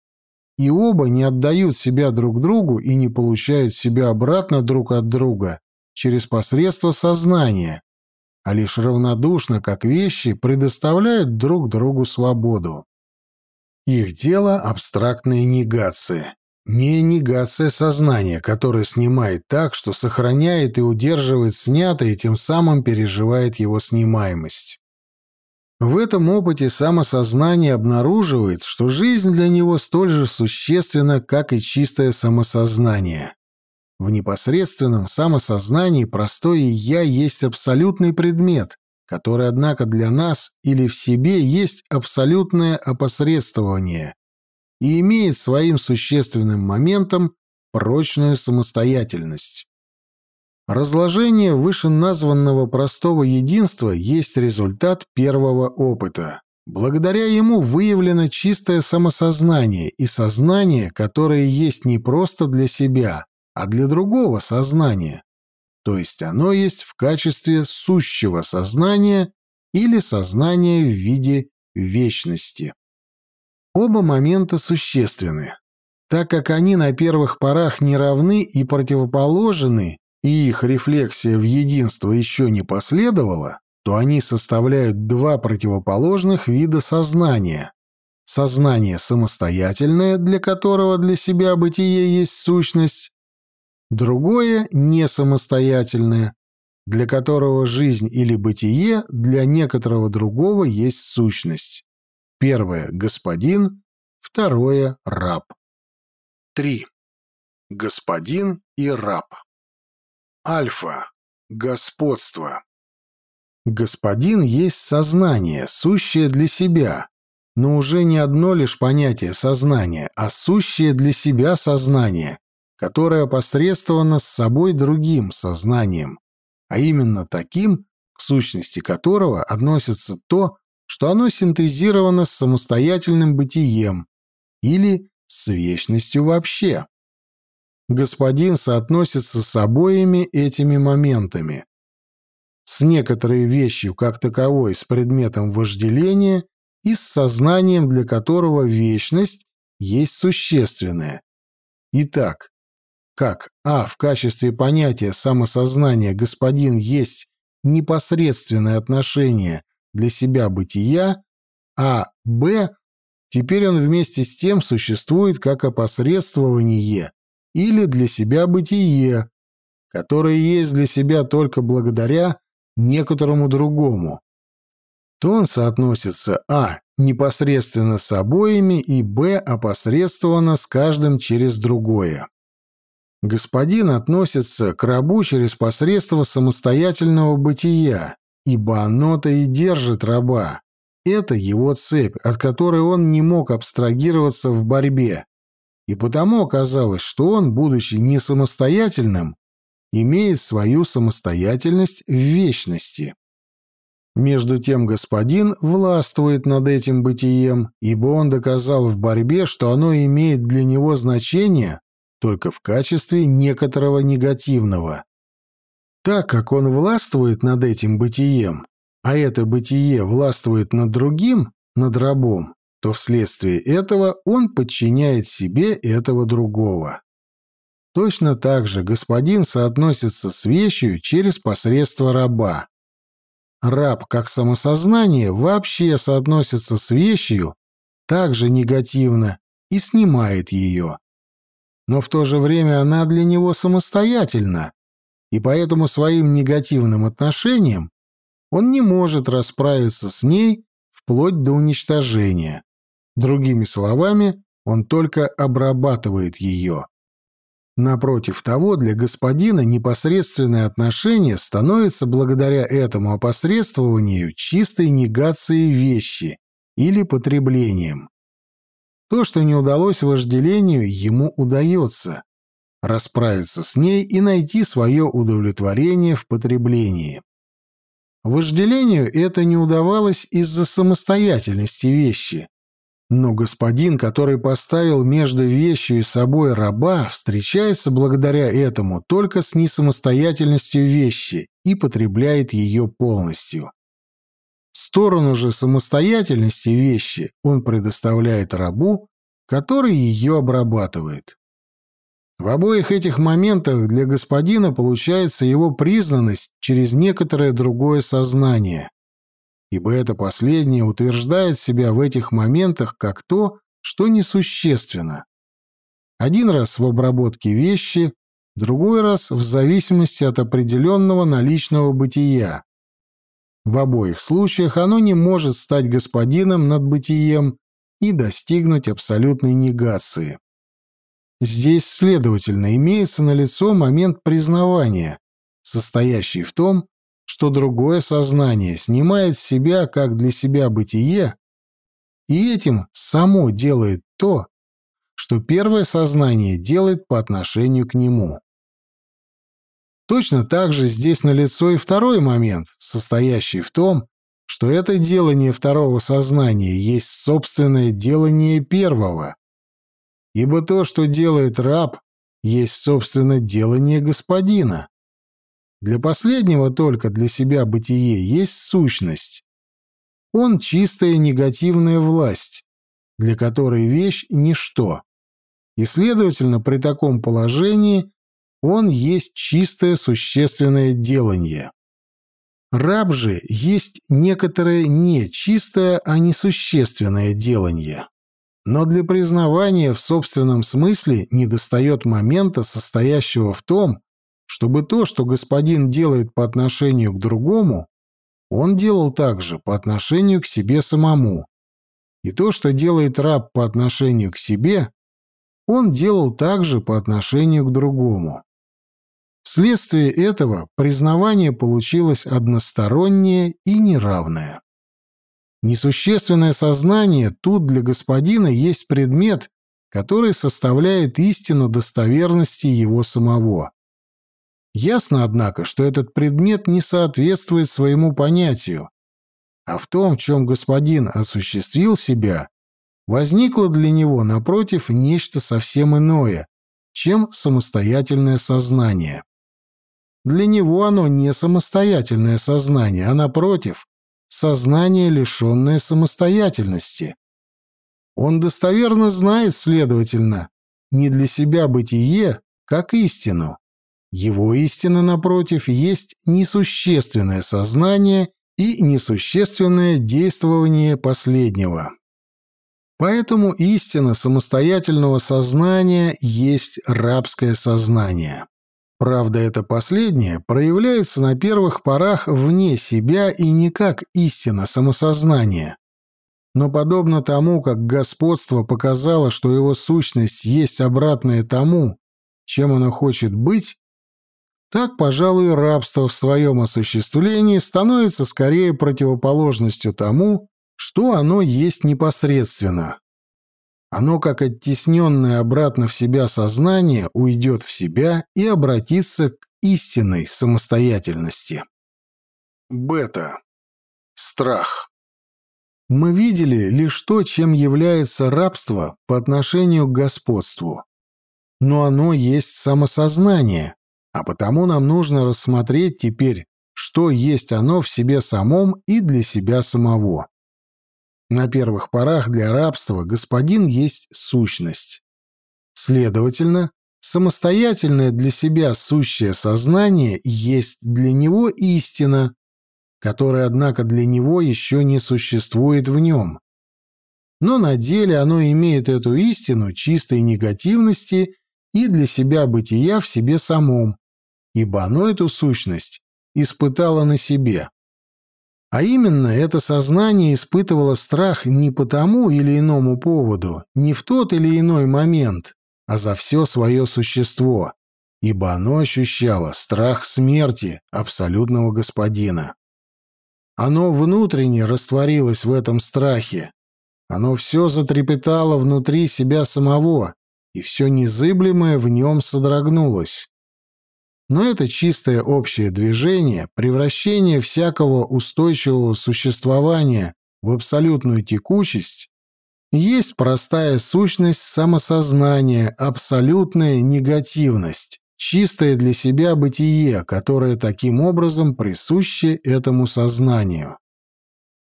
И оба не отдают себя друг другу и не получают себя обратно друг от друга через посредство сознания, а лишь равнодушно, как вещи, предоставляют друг другу свободу. Их дело — абстрактная негация. Не негация сознания, которая снимает так, что сохраняет и удерживает снятое и тем самым переживает его снимаемость. В этом опыте самосознание обнаруживает, что жизнь для него столь же существенна, как и чистое самосознание. В непосредственном самосознании простое «я» есть абсолютный предмет, который, однако, для нас или в себе есть абсолютное опосредствование и имеет своим существенным моментом прочную самостоятельность. Разложение вышеназванного простого единства есть результат первого опыта. Благодаря ему выявлено чистое самосознание и сознание, которое есть не просто для себя, а для другого сознания. То есть оно есть в качестве сущего сознания или сознания в виде вечности. Оба момента существенны. Так как они на первых порах не равны и противоположны, и их рефлексия в единство еще не последовала, то они составляют два противоположных вида сознания. Сознание самостоятельное, для которого для себя бытие есть сущность, другое — не самостоятельное, для которого жизнь или бытие для некоторого другого есть сущность. Первое — господин, второе — раб. 3. Господин и раб. Альфа. Господство. Господин есть сознание, сущее для себя, но уже не одно лишь понятие сознания, а сущее для себя сознание, которое опосредствовано с собой другим сознанием, а именно таким, к сущности которого относится то, что оно синтезировано с самостоятельным бытием или с вечностью вообще. Господин соотносится с обоими этими моментами. С некоторой вещью как таковой, с предметом вожделения и с сознанием, для которого вечность есть существенное. Итак, как а в качестве понятия самосознания господин есть непосредственное отношение для себя бытия, а б теперь он вместе с тем существует как опосредствование или для себя бытие, которое есть для себя только благодаря некоторому другому, то он соотносится а. непосредственно с обоими и б. опосредствованно с каждым через другое. Господин относится к рабу через посредство самостоятельного бытия, ибо оно-то и держит раба. Это его цепь, от которой он не мог абстрагироваться в борьбе, и потому оказалось, что он, будучи не самостоятельным, имеет свою самостоятельность в вечности. Между тем господин властвует над этим бытием, ибо он доказал в борьбе, что оно имеет для него значение только в качестве некоторого негативного. Так как он властвует над этим бытием, а это бытие властвует над другим, над рабом, то вследствие этого он подчиняет себе этого другого. Точно так же господин соотносится с вещью через посредство раба. Раб, как самосознание, вообще соотносится с вещью также негативно и снимает ее. Но в то же время она для него самостоятельна, и поэтому своим негативным отношением он не может расправиться с ней вплоть до уничтожения. Другими словами, он только обрабатывает ее. Напротив того, для господина непосредственное отношение становится благодаря этому опосредствованию чистой негацией вещи или потреблением. То, что не удалось вожделению, ему удается расправиться с ней и найти свое удовлетворение в потреблении. Вожделению это не удавалось из-за самостоятельности вещи, но господин, который поставил между вещью и собой раба, встречается благодаря этому только с несамостоятельностью вещи и потребляет ее полностью. Сторону же самостоятельности вещи он предоставляет рабу, который ее обрабатывает. В обоих этих моментах для господина получается его признанность через некоторое другое сознание, ибо это последнее утверждает себя в этих моментах как то, что несущественно. Один раз в обработке вещи, другой раз в зависимости от определенного наличного бытия. В обоих случаях оно не может стать господином над бытием и достигнуть абсолютной негации. Здесь, следовательно, имеется налицо момент признавания, состоящий в том, что другое сознание снимает с себя как для себя бытие, и этим само делает то, что первое сознание делает по отношению к нему. Точно так же здесь налицо и второй момент, состоящий в том, что это делание второго сознания есть собственное делание первого, ибо то, что делает раб, есть собственно делание господина. Для последнего только для себя бытие есть сущность. Он чистая негативная власть, для которой вещь — ничто. И, следовательно, при таком положении он есть чистое существенное делание. Раб же есть некоторое не чистое, а несущественное делание. Но для признавания в собственном смысле недостает момента, состоящего в том, чтобы то, что господин делает по отношению к другому, он делал также по отношению к себе самому. И то, что делает раб по отношению к себе, он делал также по отношению к другому. Вследствие этого признавание получилось одностороннее и неравное. Несущественное сознание тут для господина есть предмет, который составляет истину достоверности его самого. Ясно, однако, что этот предмет не соответствует своему понятию, а в том, в чем господин осуществил себя, возникло для него, напротив, нечто совсем иное, чем самостоятельное сознание. Для него оно не самостоятельное сознание, а, напротив, сознание, лишенное самостоятельности. Он достоверно знает, следовательно, не для себя бытие, как истину, Его истина, напротив, есть несущественное сознание и несущественное действование последнего. Поэтому истина самостоятельного сознания есть рабское сознание. Правда, это последнее проявляется на первых порах вне себя и не как истина самосознания. Но подобно тому, как господство показало, что его сущность есть обратное тому, чем оно хочет быть, так, пожалуй, рабство в своем осуществлении становится скорее противоположностью тому, что оно есть непосредственно. Оно, как оттесненное обратно в себя сознание, уйдет в себя и обратится к истинной самостоятельности. Бета. Страх. Мы видели лишь то, чем является рабство по отношению к господству. Но оно есть самосознание, а потому нам нужно рассмотреть теперь, что есть оно в себе самом и для себя самого. На первых порах для рабства господин есть сущность. Следовательно, самостоятельное для себя сущее сознание есть для него истина, которая, однако, для него еще не существует в нем. Но на деле оно имеет эту истину чистой негативности и для себя бытия в себе самом, ибо оно эту сущность испытало на себе. А именно, это сознание испытывало страх не по тому или иному поводу, не в тот или иной момент, а за все свое существо, ибо оно ощущало страх смерти абсолютного господина. Оно внутренне растворилось в этом страхе. Оно все затрепетало внутри себя самого, и все незыблемое в нем содрогнулось. Но это чистое общее движение, превращение всякого устойчивого существования в абсолютную текучесть, есть простая сущность самосознания, абсолютная негативность, чистое для себя бытие, которое таким образом присуще этому сознанию.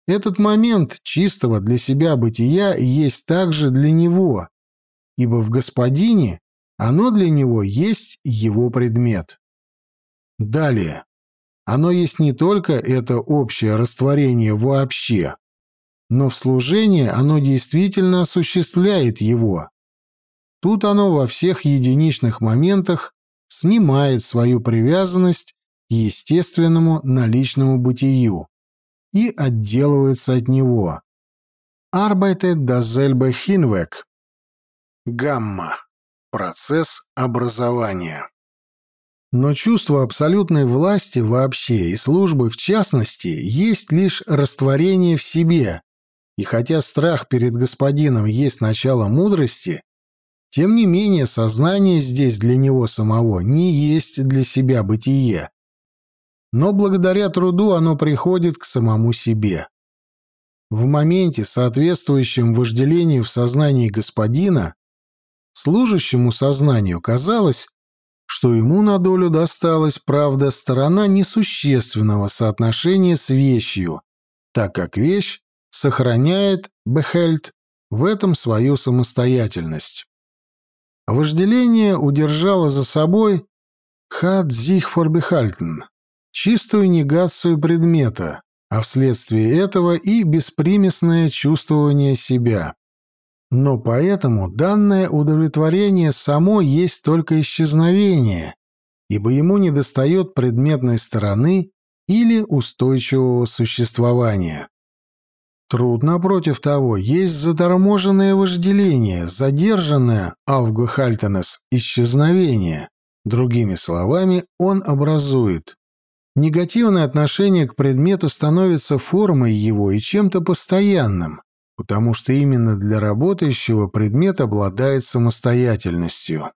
Этот момент чистого для себя бытия есть также для него, ибо в господине оно для него есть его предмет. Далее. Оно есть не только это общее растворение вообще, но в служении оно действительно осуществляет его. Тут оно во всех единичных моментах снимает свою привязанность к естественному наличному бытию и отделывается от него. Arbeitet dasselbe hinweg. Гамма. Процесс образования. Но чувство абсолютной власти вообще и службы в частности есть лишь растворение в себе, и хотя страх перед господином есть начало мудрости, тем не менее сознание здесь для него самого не есть для себя бытие. Но благодаря труду оно приходит к самому себе. В моменте, соответствующем вожделению в сознании господина, служащему сознанию казалось, что ему на долю досталась, правда, сторона несущественного соотношения с вещью, так как вещь сохраняет, Бехельд, в этом свою самостоятельность. Вожделение удержало за собой «хат зих форбехальтен» — чистую негацию предмета, а вследствие этого и беспримесное чувствование себя. Но поэтому данное удовлетворение само есть только исчезновение, ибо ему недостает предметной стороны или устойчивого существования. Труд, напротив того, есть заторможенное вожделение, задержанное авгухальтенес исчезновение. Другими словами, он образует. Негативное отношение к предмету становится формой его и чем-то постоянным, потому что именно для работающего предмет обладает самостоятельностью.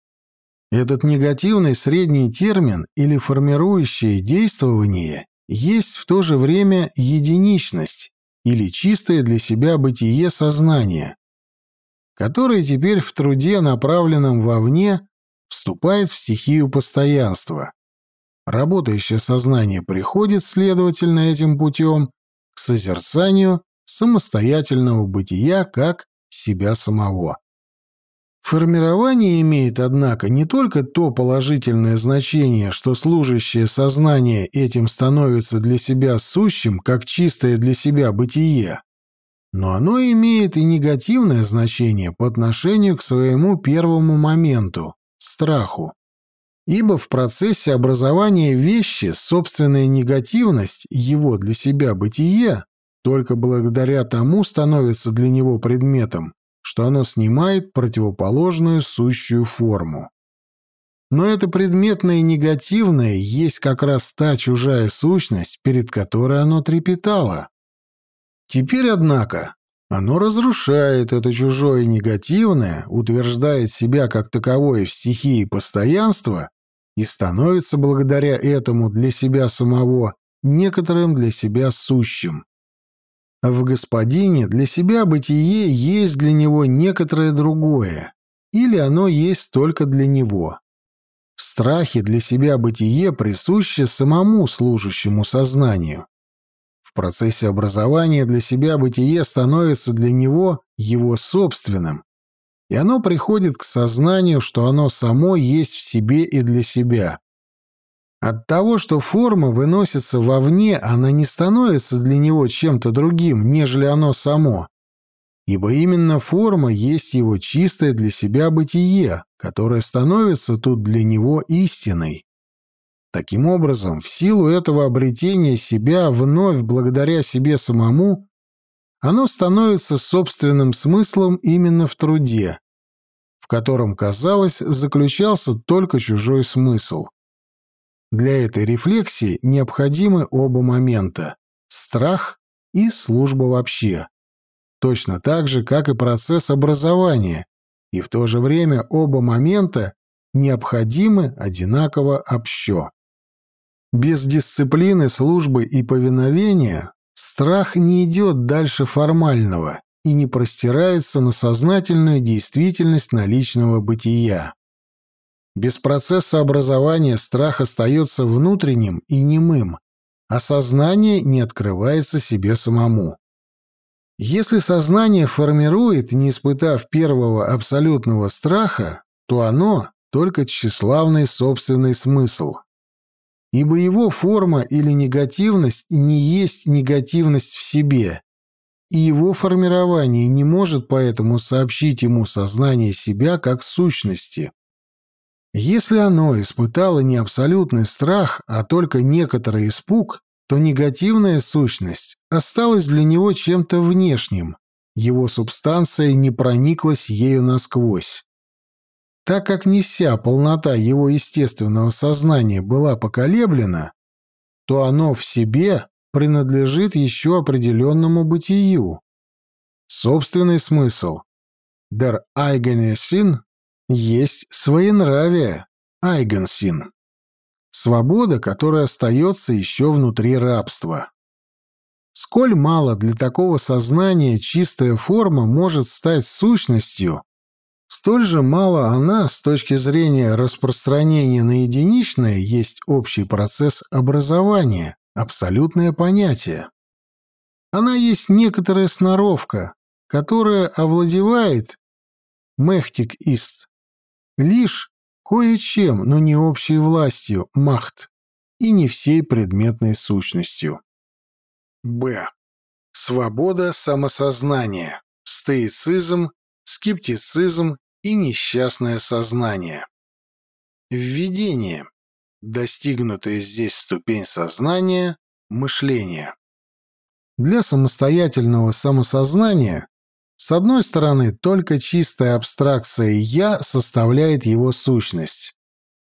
Этот негативный средний термин или формирующее действование есть в то же время единичность или чистое для себя бытие сознания, которое теперь в труде, направленном вовне, вступает в стихию постоянства. Работающее сознание приходит, следовательно, этим путем к созерцанию самостоятельного бытия как себя самого. Формирование имеет, однако, не только то положительное значение, что служащее сознание этим становится для себя сущим, как чистое для себя бытие, но оно имеет и негативное значение по отношению к своему первому моменту – страху. Ибо в процессе образования вещи собственная негативность, его для себя бытие, только благодаря тому становится для него предметом, что оно снимает противоположную сущую форму. Но это предметное негативное есть как раз та чужая сущность, перед которой оно трепетало. Теперь, однако, оно разрушает это чужое негативное, утверждает себя как таковое в стихии постоянства и становится благодаря этому для себя самого некоторым для себя сущим. В господине для себя бытие есть для него некоторое другое, или оно есть только для него. В страхе для себя бытие присуще самому служащему сознанию. В процессе образования для себя бытие становится для него его собственным, и оно приходит к сознанию, что оно само есть в себе и для себя. От того, что форма выносится вовне, она не становится для него чем-то другим, нежели оно само. Ибо именно форма есть его чистое для себя бытие, которое становится тут для него истиной. Таким образом, в силу этого обретения себя вновь благодаря себе самому, оно становится собственным смыслом именно в труде, в котором, казалось, заключался только чужой смысл. Для этой рефлексии необходимы оба момента – страх и служба вообще. Точно так же, как и процесс образования, и в то же время оба момента необходимы одинаково общо. Без дисциплины, службы и повиновения страх не идет дальше формального и не простирается на сознательную действительность наличного бытия. Без процесса образования страх остается внутренним и немым, а сознание не открывается себе самому. Если сознание формирует, не испытав первого абсолютного страха, то оно — только тщеславный собственный смысл. Ибо его форма или негативность не есть негативность в себе, и его формирование не может поэтому сообщить ему сознание себя как сущности. Если оно испытало не абсолютный страх, а только некоторый испуг, то негативная сущность осталась для него чем-то внешним, его субстанция не прониклась ею насквозь. Так как не вся полнота его естественного сознания была поколеблена, то оно в себе принадлежит еще определенному бытию. Собственный смысл «der eigene Sinn» есть своенравие, айгенсин. Свобода, которая остается еще внутри рабства. Сколь мало для такого сознания чистая форма может стать сущностью, столь же мало она с точки зрения распространения на единичное есть общий процесс образования, абсолютное понятие. Она есть некоторая сноровка, которая овладевает Мехтик Ист Лишь кое-чем, но не общей властью, махт, и не всей предметной сущностью. Б. Свобода самосознания, стоицизм, скептицизм и несчастное сознание. Введение. Достигнутая здесь ступень сознания – мышление. Для самостоятельного самосознания с одной стороны, только чистая абстракция «я» составляет его сущность.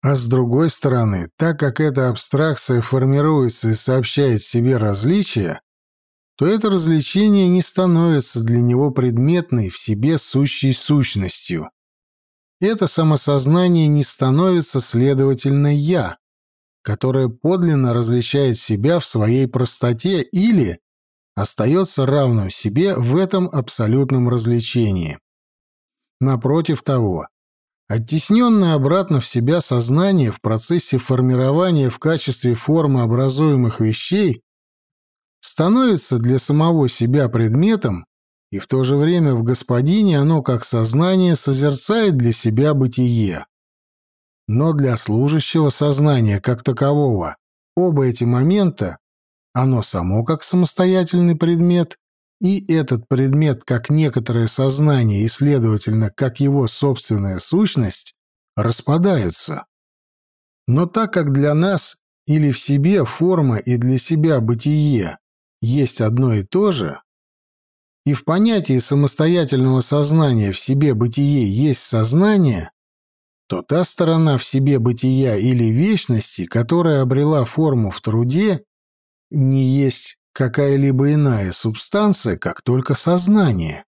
А с другой стороны, так как эта абстракция формируется и сообщает себе различия, то это развлечение не становится для него предметной в себе сущей сущностью. Это самосознание не становится, следовательно, «я», которое подлинно различает себя в своей простоте или, остается равным себе в этом абсолютном развлечении. Напротив того, оттесненное обратно в себя сознание в процессе формирования в качестве формы образуемых вещей становится для самого себя предметом, и в то же время в господине оно, как сознание, созерцает для себя бытие. Но для служащего сознания как такового оба эти момента, оно само как самостоятельный предмет, и этот предмет как некоторое сознание и, следовательно, как его собственная сущность, распадаются. Но так как для нас или в себе форма и для себя бытие есть одно и то же, и в понятии самостоятельного сознания в себе бытие есть сознание, то та сторона в себе бытия или вечности, которая обрела форму в труде, не есть какая-либо иная субстанция, как только сознание.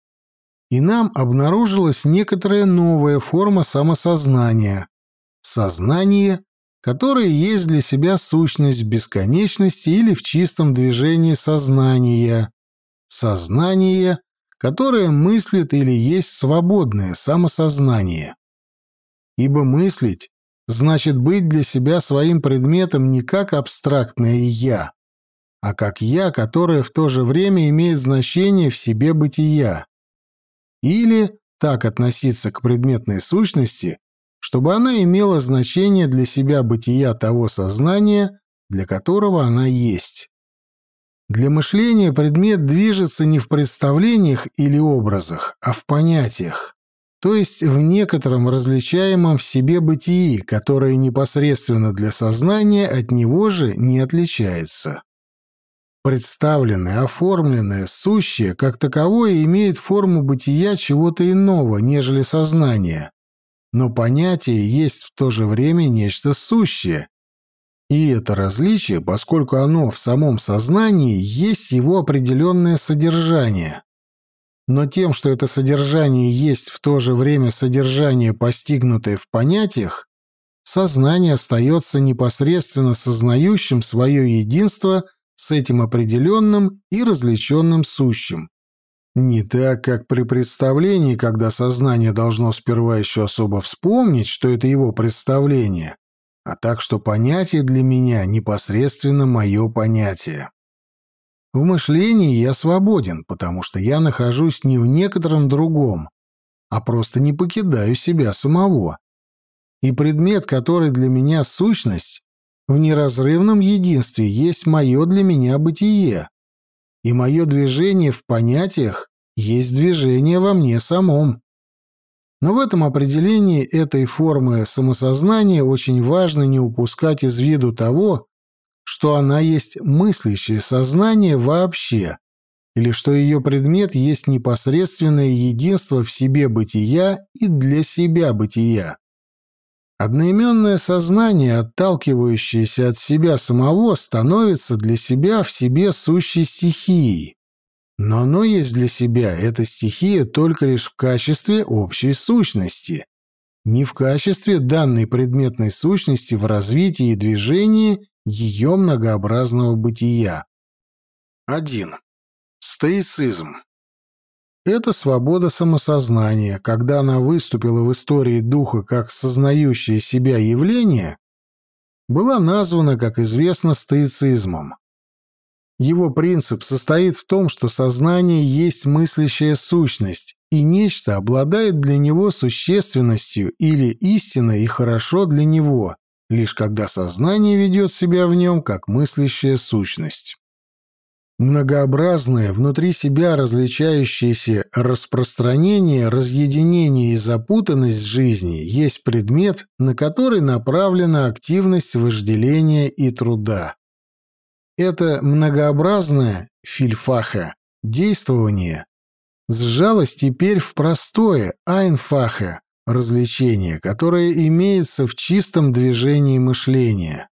И нам обнаружилась некоторая новая форма самосознания – сознание, которое есть для себя сущность бесконечности или в чистом движении сознания, сознание, которое мыслит или есть свободное самосознание. Ибо мыслить значит быть для себя своим предметом не как абстрактное «я», а как «я», которое в то же время имеет значение в себе бытия. Или так относиться к предметной сущности, чтобы она имела значение для себя бытия того сознания, для которого она есть. Для мышления предмет движется не в представлениях или образах, а в понятиях, то есть в некотором различаемом в себе бытии, которое непосредственно для сознания от него же не отличается. Представленное, оформленное, сущее, как таковое, имеет форму бытия чего-то иного, нежели сознание, но понятие есть в то же время нечто сущее, и это различие, поскольку оно в самом сознании, есть его определенное содержание. Но тем, что это содержание есть в то же время содержание, постигнутое в понятиях, сознание остается непосредственно сознающим свое единство с этим определенным и различенным сущим. Не так, как при представлении, когда сознание должно сперва еще особо вспомнить, что это его представление, а так что понятие для меня непосредственно мое понятие. В мышлении я свободен, потому что я нахожусь не в некотором другом, а просто не покидаю себя самого. И предмет, который для меня сущность, в неразрывном единстве есть мое для меня бытие. И мое движение в понятиях есть движение во мне самом. Но в этом определении этой формы самосознания очень важно не упускать из виду того, что она есть мыслящее сознание вообще, или что ее предмет есть непосредственное единство в себе бытия и для себя бытия. Одноименное сознание, отталкивающееся от себя самого, становится для себя в себе сущей стихией, но оно есть для себя, эта стихия, только лишь в качестве общей сущности, не в качестве данной предметной сущности в развитии и движении ее многообразного бытия. 1. Стоицизм. Это свобода самосознания, когда она выступила в истории духа как сознающее себя явление, была названа, как известно, стоицизмом. Его принцип состоит в том, что сознание есть мыслящая сущность, и нечто обладает для него существенностью или истинно и хорошо для него, лишь когда сознание ведет себя в нем как мыслящая сущность. Многообразное, внутри себя различающееся распространение, разъединение и запутанность жизни есть предмет, на который направлена активность вожделения и труда. Это многообразное фильфаха действование сжалось теперь в простое айнфаха развлечение, которое имеется в чистом движении мышления.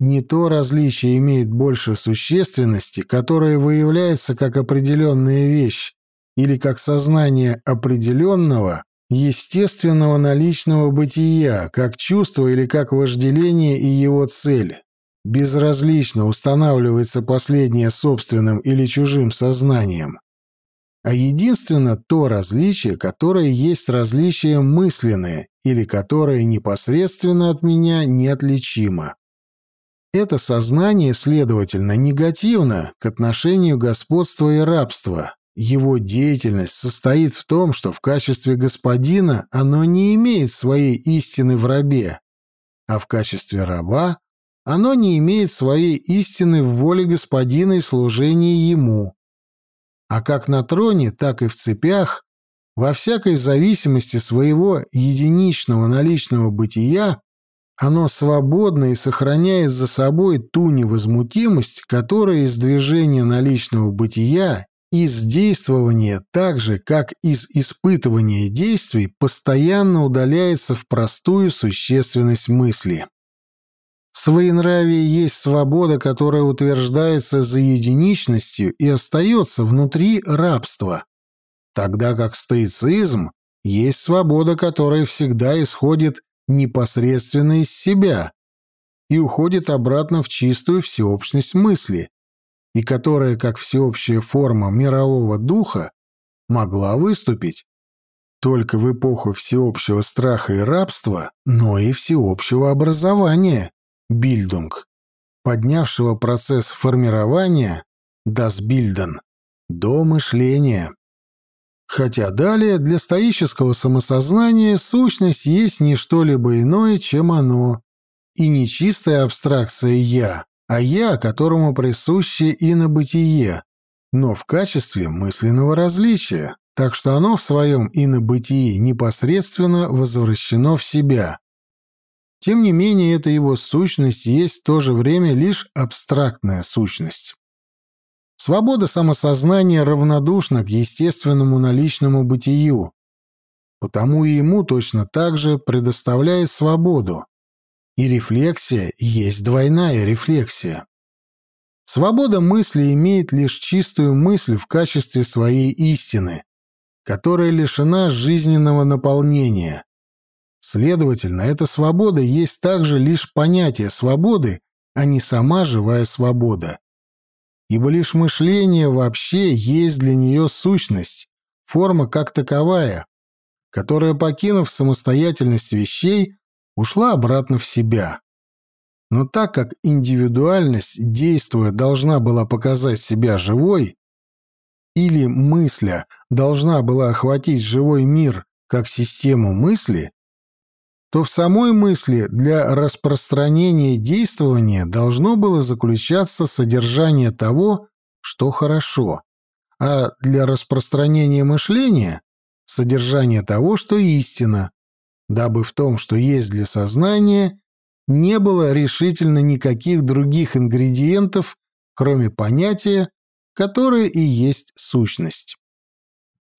Не то различие имеет больше существенности, которое выявляется как определенная вещь или как сознание определенного, естественного наличного бытия, как чувство или как вожделение и его цель. Безразлично устанавливается последнее собственным или чужим сознанием. А единственно то различие, которое есть различие мысленное или которое непосредственно от меня неотличимо. Это сознание, следовательно, негативно к отношению господства и рабства, его деятельность состоит в том, что в качестве господина оно не имеет своей истины в рабе, а в качестве раба оно не имеет своей истины в воле господина и служении ему. А как на троне, так и в цепях, во всякой зависимости своего единичного наличного бытия, оно свободно и сохраняет за собой ту невозмутимость, которая из движения наличного бытия, из действования, так же, как из испытывания действий, постоянно удаляется в простую существенность мысли. Своенравие есть свобода, которая утверждается за единичностью и остается внутри рабства, тогда как стоицизм есть свобода, которая всегда исходит непосредственно из себя и уходит обратно в чистую всеобщность мысли, и которая, как всеобщая форма мирового духа, могла выступить только в эпоху всеобщего страха и рабства, но и всеобщего образования, бильдунг, поднявшего процесс формирования, Bilden, до мышления. Хотя далее для стоического самосознания сущность есть не что-либо иное, чем оно, и не чистая абстракция «я», а «я», которому присуще инобытие, но в качестве мысленного различия, так что оно в своем инобытии непосредственно возвращено в себя. Тем не менее, эта его сущность есть в то же время лишь абстрактная сущность. Свобода самосознания равнодушна к естественному наличному бытию, потому и ему точно так же предоставляет свободу. И рефлексия есть двойная рефлексия. Свобода мысли имеет лишь чистую мысль в качестве своей истины, которая лишена жизненного наполнения. Следовательно, эта свобода есть также лишь понятие свободы, а не сама живая свобода ибо лишь мышление вообще есть для нее сущность, форма как таковая, которая, покинув самостоятельность вещей, ушла обратно в себя. Но так как индивидуальность, действуя, должна была показать себя живой, или мысля должна была охватить живой мир как систему мысли, то в самой мысли для распространения действования должно было заключаться содержание того, что хорошо, а для распространения мышления — содержание того, что истина, дабы в том, что есть для сознания, не было решительно никаких других ингредиентов, кроме понятия, которое и есть сущность.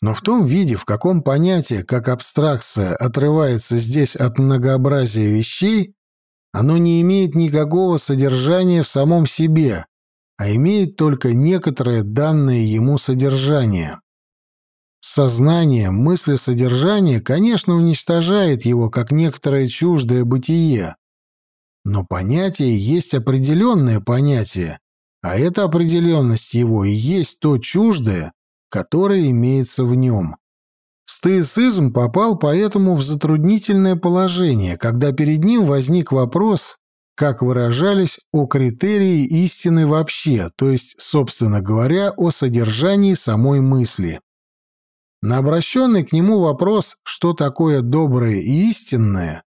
Но в том виде, в каком понятие, как абстракция, отрывается здесь от многообразия вещей, оно не имеет никакого содержания в самом себе, а имеет только некоторое данное ему содержание. Сознание, мысли содержания, конечно, уничтожает его как некоторое чуждое бытие. Но понятие есть определенное понятие, а эта определенность его и есть то чуждое, которое имеется в нем. Стоицизм попал поэтому в затруднительное положение, когда перед ним возник вопрос, как выражались, о критерии истины вообще, то есть, собственно говоря, о содержании самой мысли. На обращенный к нему вопрос, что такое доброе и истинное,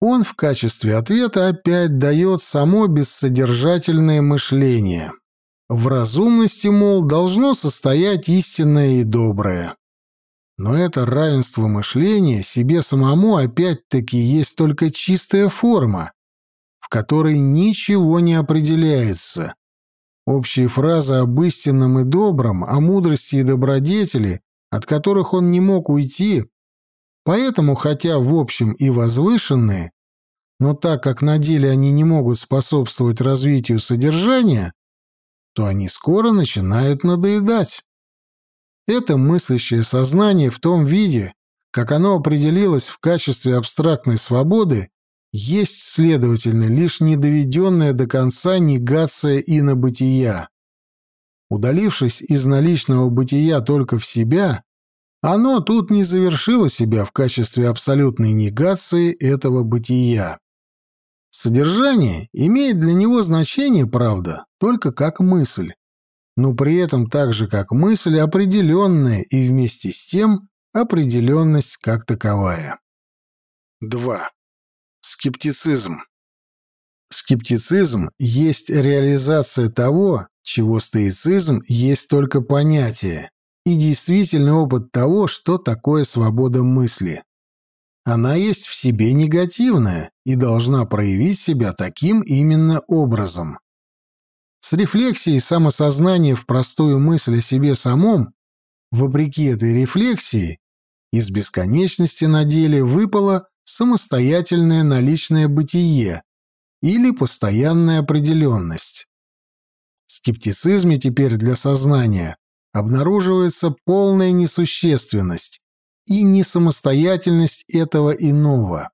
он в качестве ответа опять дает само бессодержательное мышление. В разумности, мол, должно состоять истинное и доброе. Но это равенство мышления себе самому опять-таки есть только чистая форма, в которой ничего не определяется. Общие фразы об истинном и добром, о мудрости и добродетели, от которых он не мог уйти, поэтому, хотя в общем и возвышенные, но так как на деле они не могут способствовать развитию содержания, то они скоро начинают надоедать. Это мыслящее сознание в том виде, как оно определилось в качестве абстрактной свободы, есть, следовательно, лишь недоведенная до конца негация инобытия. Удалившись из наличного бытия только в себя, оно тут не завершило себя в качестве абсолютной негации этого бытия. Содержание имеет для него значение, правда, только как мысль. но при этом так же, как мысль, определенная и вместе с тем определенность как таковая. 2. Скептицизм. Скептицизм есть реализация того, чего стоицизм есть только понятие, и действительный опыт того, что такое свобода мысли. Она есть в себе негативная и должна проявить себя таким именно образом. С рефлексией самосознания в простую мысль о себе самом, вопреки этой рефлексии, из бесконечности на деле выпало самостоятельное наличное бытие или постоянная определенность. В скептицизме теперь для сознания обнаруживается полная несущественность и несамостоятельность этого иного.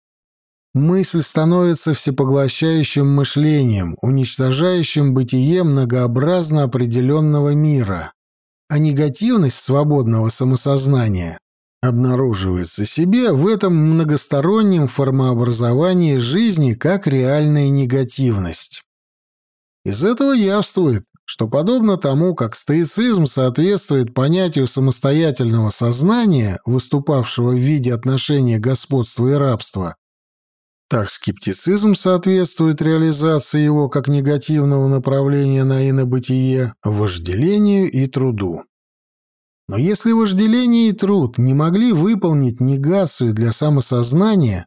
Мысль становится всепоглощающим мышлением, уничтожающим бытие многообразно определенного мира, а негативность свободного самосознания обнаруживается себе в этом многостороннем формообразовании жизни как реальная негативность. Из этого явствует, что подобно тому, как стоицизм соответствует понятию самостоятельного сознания, выступавшего в виде отношения господства и рабства, так скептицизм соответствует реализации его как негативного направления на инобытие, вожделению и труду. Но если вожделение и труд не могли выполнить негацию для самосознания,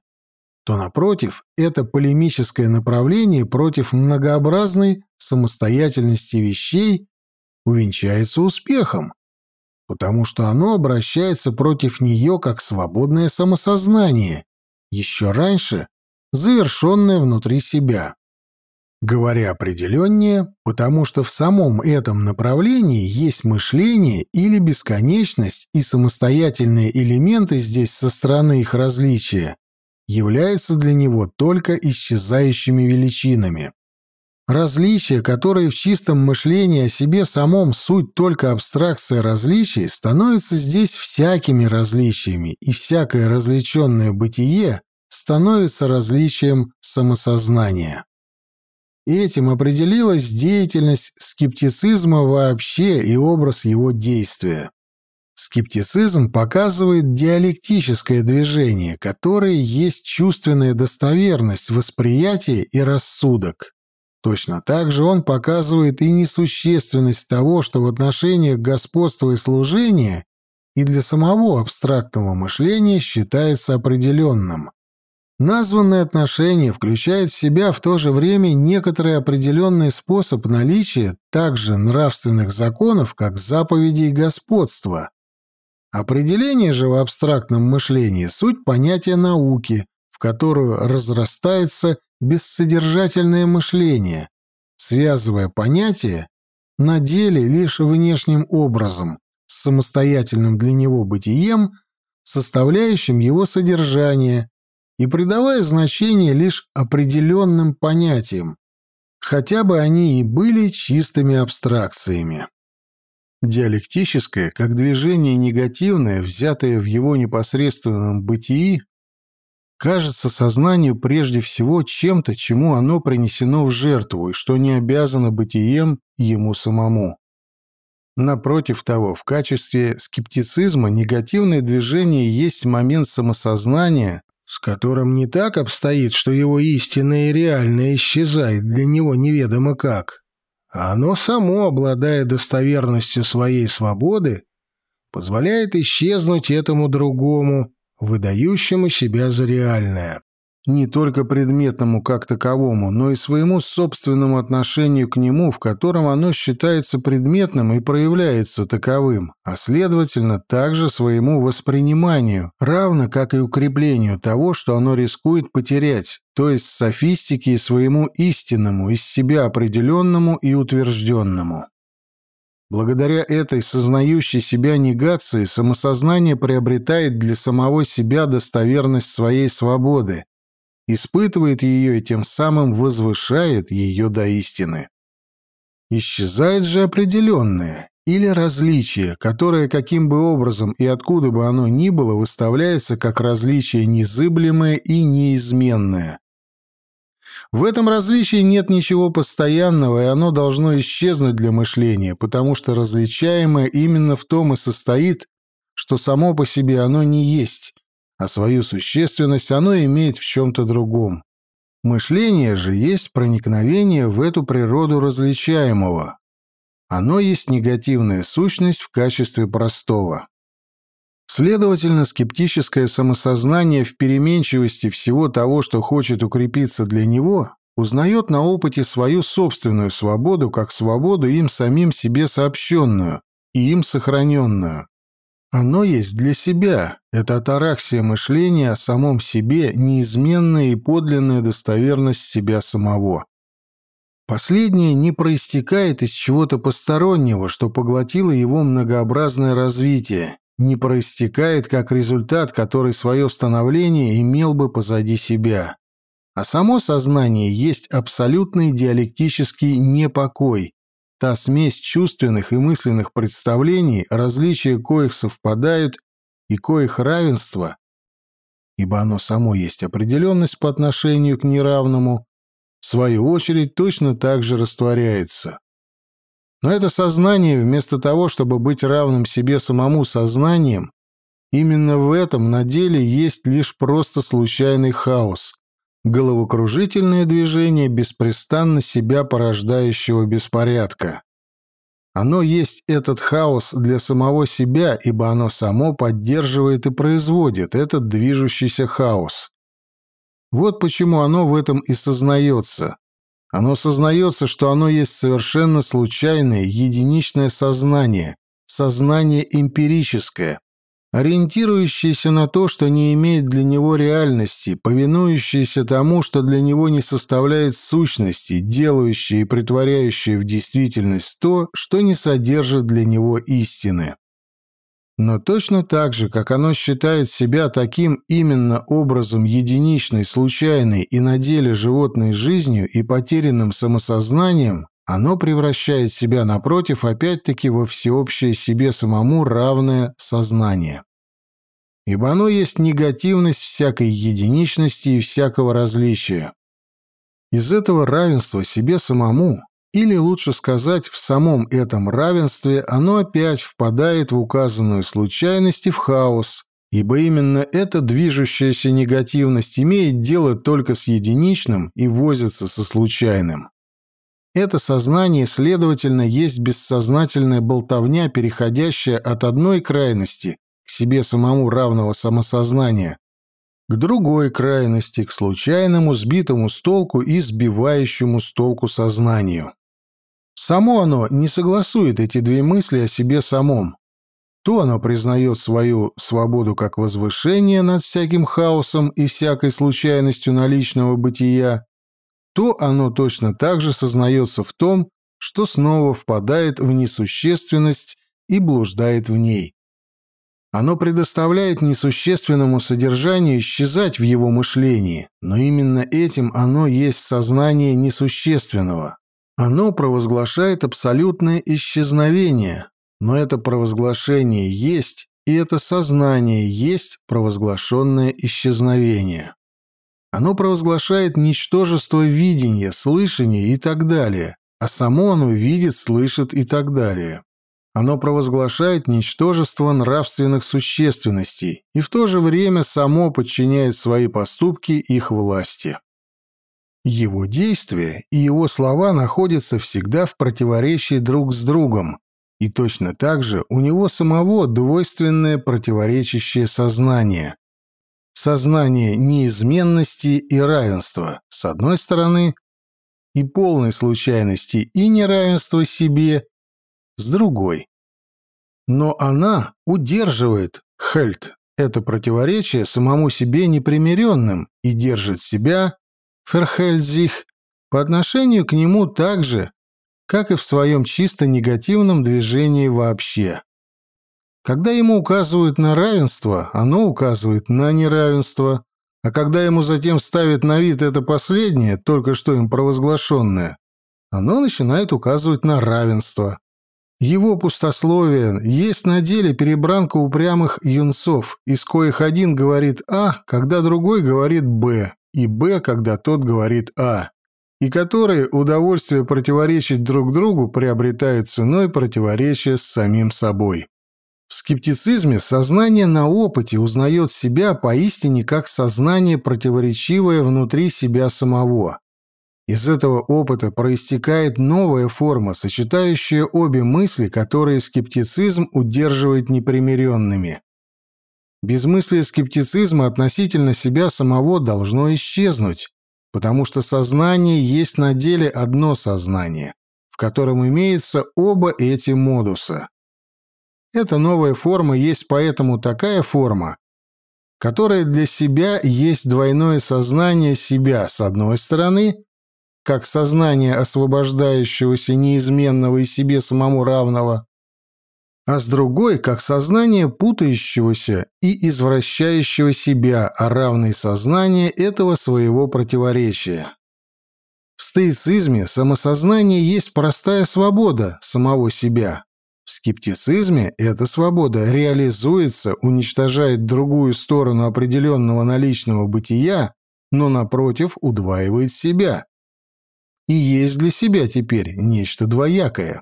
то, напротив, это полемическое направление против многообразной самостоятельности вещей увенчается успехом, потому что оно обращается против нее как свободное самосознание, еще раньше завершенное внутри себя. Говоря определеннее, потому что в самом этом направлении есть мышление или бесконечность, и самостоятельные элементы здесь со стороны их различия являются для него только исчезающими величинами. Различия, которые в чистом мышлении о себе самом суть только абстракция различий, становятся здесь всякими различиями, и всякое различенное бытие становится различием самосознания. Этим определилась деятельность скептицизма вообще и образ его действия. Скептицизм показывает диалектическое движение, которое есть чувственная достоверность, восприятие и рассудок. Точно так же он показывает и несущественность того, что в отношениях господства и служения и для самого абстрактного мышления считается определенным. Названное отношение включает в себя в то же время некоторый определенный способ наличия также нравственных законов, как заповедей господства. Определение же в абстрактном мышлении – суть понятия науки, в которую разрастается бессодержательное мышление, связывая понятие на деле лишь внешним образом, с самостоятельным для него бытием, составляющим его содержание, и придавая значение лишь определенным понятиям, хотя бы они и были чистыми абстракциями. Диалектическое, как движение негативное, взятое в его непосредственном бытии, кажется сознанию прежде всего чем-то, чему оно принесено в жертву и что не обязано бытием ему самому. Напротив того, в качестве скептицизма негативное движение есть момент самосознания, с которым не так обстоит, что его истинное и реальное исчезает для него неведомо как, а оно само, обладая достоверностью своей свободы, позволяет исчезнуть этому другому, выдающему себя за реальное не только предметному как таковому, но и своему собственному отношению к нему, в котором оно считается предметным и проявляется таковым, а следовательно также своему восприниманию, равно как и укреплению того, что оно рискует потерять, то есть софистике и своему истинному, из себя определенному и утвержденному. Благодаря этой сознающей себя негации самосознание приобретает для самого себя достоверность своей свободы, испытывает ее и тем самым возвышает ее до истины. Исчезает же определенное или различие, которое каким бы образом и откуда бы оно ни было выставляется как различие незыблемое и неизменное. В этом различии нет ничего постоянного, и оно должно исчезнуть для мышления, потому что различаемое именно в том и состоит, что само по себе оно не есть, а свою существенность оно имеет в чем-то другом. Мышление же есть проникновение в эту природу различаемого. Оно есть негативная сущность в качестве простого. Следовательно, скептическое самосознание в переменчивости всего того, что хочет укрепиться для него, узнает на опыте свою собственную свободу как свободу им самим себе сообщенную и им сохраненную. Оно есть для себя, это атараксия мышления о самом себе, неизменная и подлинная достоверность себя самого. Последнее не проистекает из чего-то постороннего, что поглотило его многообразное развитие, не проистекает как результат, который свое становление имел бы позади себя. А само сознание есть абсолютный диалектический непокой, та смесь чувственных и мысленных представлений, различия коих совпадают и коих равенство, ибо оно само есть определенность по отношению к неравному, в свою очередь точно так же растворяется. Но это сознание, вместо того, чтобы быть равным себе самому сознанием, именно в этом на деле есть лишь просто случайный хаос, головокружительное движение беспрестанно себя порождающего беспорядка. Оно есть этот хаос для самого себя, ибо оно само поддерживает и производит этот движущийся хаос. Вот почему оно в этом и сознается, оно сознается, что оно есть совершенно случайное, единичное сознание, сознание эмпирическое, ориентирующееся на то, что не имеет для него реальности, повинующееся тому, что для него не составляет сущности, делающее и притворяющее в действительность то, что не содержит для него истины. Но точно так же, как оно считает себя таким именно образом единичной, случайной и на деле животной жизнью и потерянным самосознанием, оно превращает себя, напротив, опять-таки во всеобщее себе самому равное сознание. Ибо оно есть негативность всякой единичности и всякого различия. Из этого равенства себе самому или лучше сказать, в самом этом равенстве оно опять впадает в указанную случайность и в хаос, ибо именно эта движущаяся негативность имеет дело только с единичным и возится со случайным. Это сознание, следовательно, есть бессознательная болтовня, переходящая от одной крайности к себе самому равного самосознания, к другой крайности, к случайному, сбитому с толку и сбивающему с толку сознанию. Само оно не согласует эти две мысли о себе самом. То оно признает свою свободу как возвышение над всяким хаосом и всякой случайностью наличного бытия, то оно точно так же сознается в том, что снова впадает в несущественность и блуждает в ней. Оно предоставляет несущественному содержанию исчезать в его мышлении, но именно этим оно есть сознание несущественного. Оно провозглашает абсолютное исчезновение, но это провозглашение есть, и это сознание есть провозглашенное исчезновение. Оно провозглашает ничтожество видения, слышания и так далее, а само оно видит, слышит и так далее. Оно провозглашает ничтожество нравственных существенностей и в то же время само подчиняет свои поступки их власти. Его действия и его слова находятся всегда в противоречии друг с другом, и точно так же у него самого двойственное противоречащее сознание. Сознание неизменности и равенства, с одной стороны, и полной случайности и неравенства себе, с другой. Но она удерживает, Хельт, это противоречие самому себе непримиренным и держит себя Ферхельзих по отношению к нему так же, как и в своем чисто негативном движении вообще. Когда ему указывают на равенство, оно указывает на неравенство, а когда ему затем ставят на вид это последнее, только что им провозглашенное, оно начинает указывать на равенство. Его пустословие есть на деле перебранка упрямых юнцов, из коих один говорит «А», когда другой говорит «Б», и «Б», когда тот говорит «А». и которые удовольствие противоречить друг другу приобретают ценой противоречия с самим собой. В скептицизме сознание на опыте узнает себя поистине как сознание, противоречивое внутри себя самого. Из этого опыта проистекает новая форма, сочетающая обе мысли, которые скептицизм удерживает непримиренными. Безмыслие скептицизма относительно себя самого должно исчезнуть, потому что сознание есть на деле одно сознание, в котором имеются оба эти модуса. Эта новая форма есть поэтому такая форма, которая для себя есть двойное сознание себя с одной стороны как сознание освобождающегося неизменного и себе самому равного, а с другой как сознание путающегося и извращающего себя, а равное сознание этого своего противоречия. В стоицизме самосознание есть простая свобода самого себя. В скептицизме эта свобода реализуется, уничтожает другую сторону определенного наличного бытия, но, напротив, удваивает себя и есть для себя теперь нечто двоякое.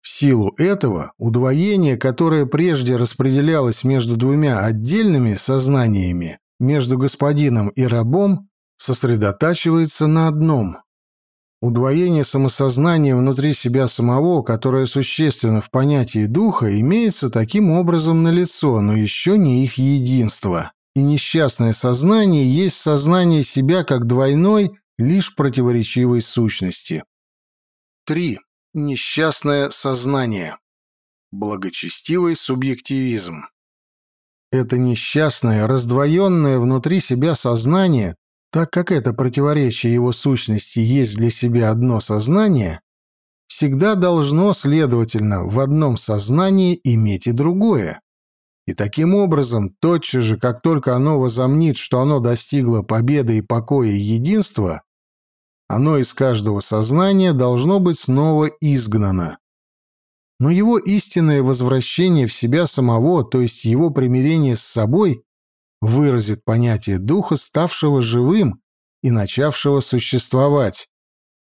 В силу этого удвоение, которое прежде распределялось между двумя отдельными сознаниями, между господином и рабом, сосредотачивается на одном. Удвоение самосознания внутри себя самого, которое существенно в понятии духа, имеется таким образом налицо, но еще не их единство. И несчастное сознание есть сознание себя как двойной лишь противоречивой сущности. 3. Несчастное сознание. Благочестивый субъективизм. Это несчастное, раздвоенное внутри себя сознание, так как это противоречие его сущности есть для себя одно сознание, всегда должно, следовательно, в одном сознании иметь и другое. И таким образом, тотчас же, как только оно возомнит, что оно достигло победы и покоя и единства, оно из каждого сознания должно быть снова изгнано. Но его истинное возвращение в себя самого, то есть его примирение с собой, выразит понятие духа, ставшего живым и начавшего существовать,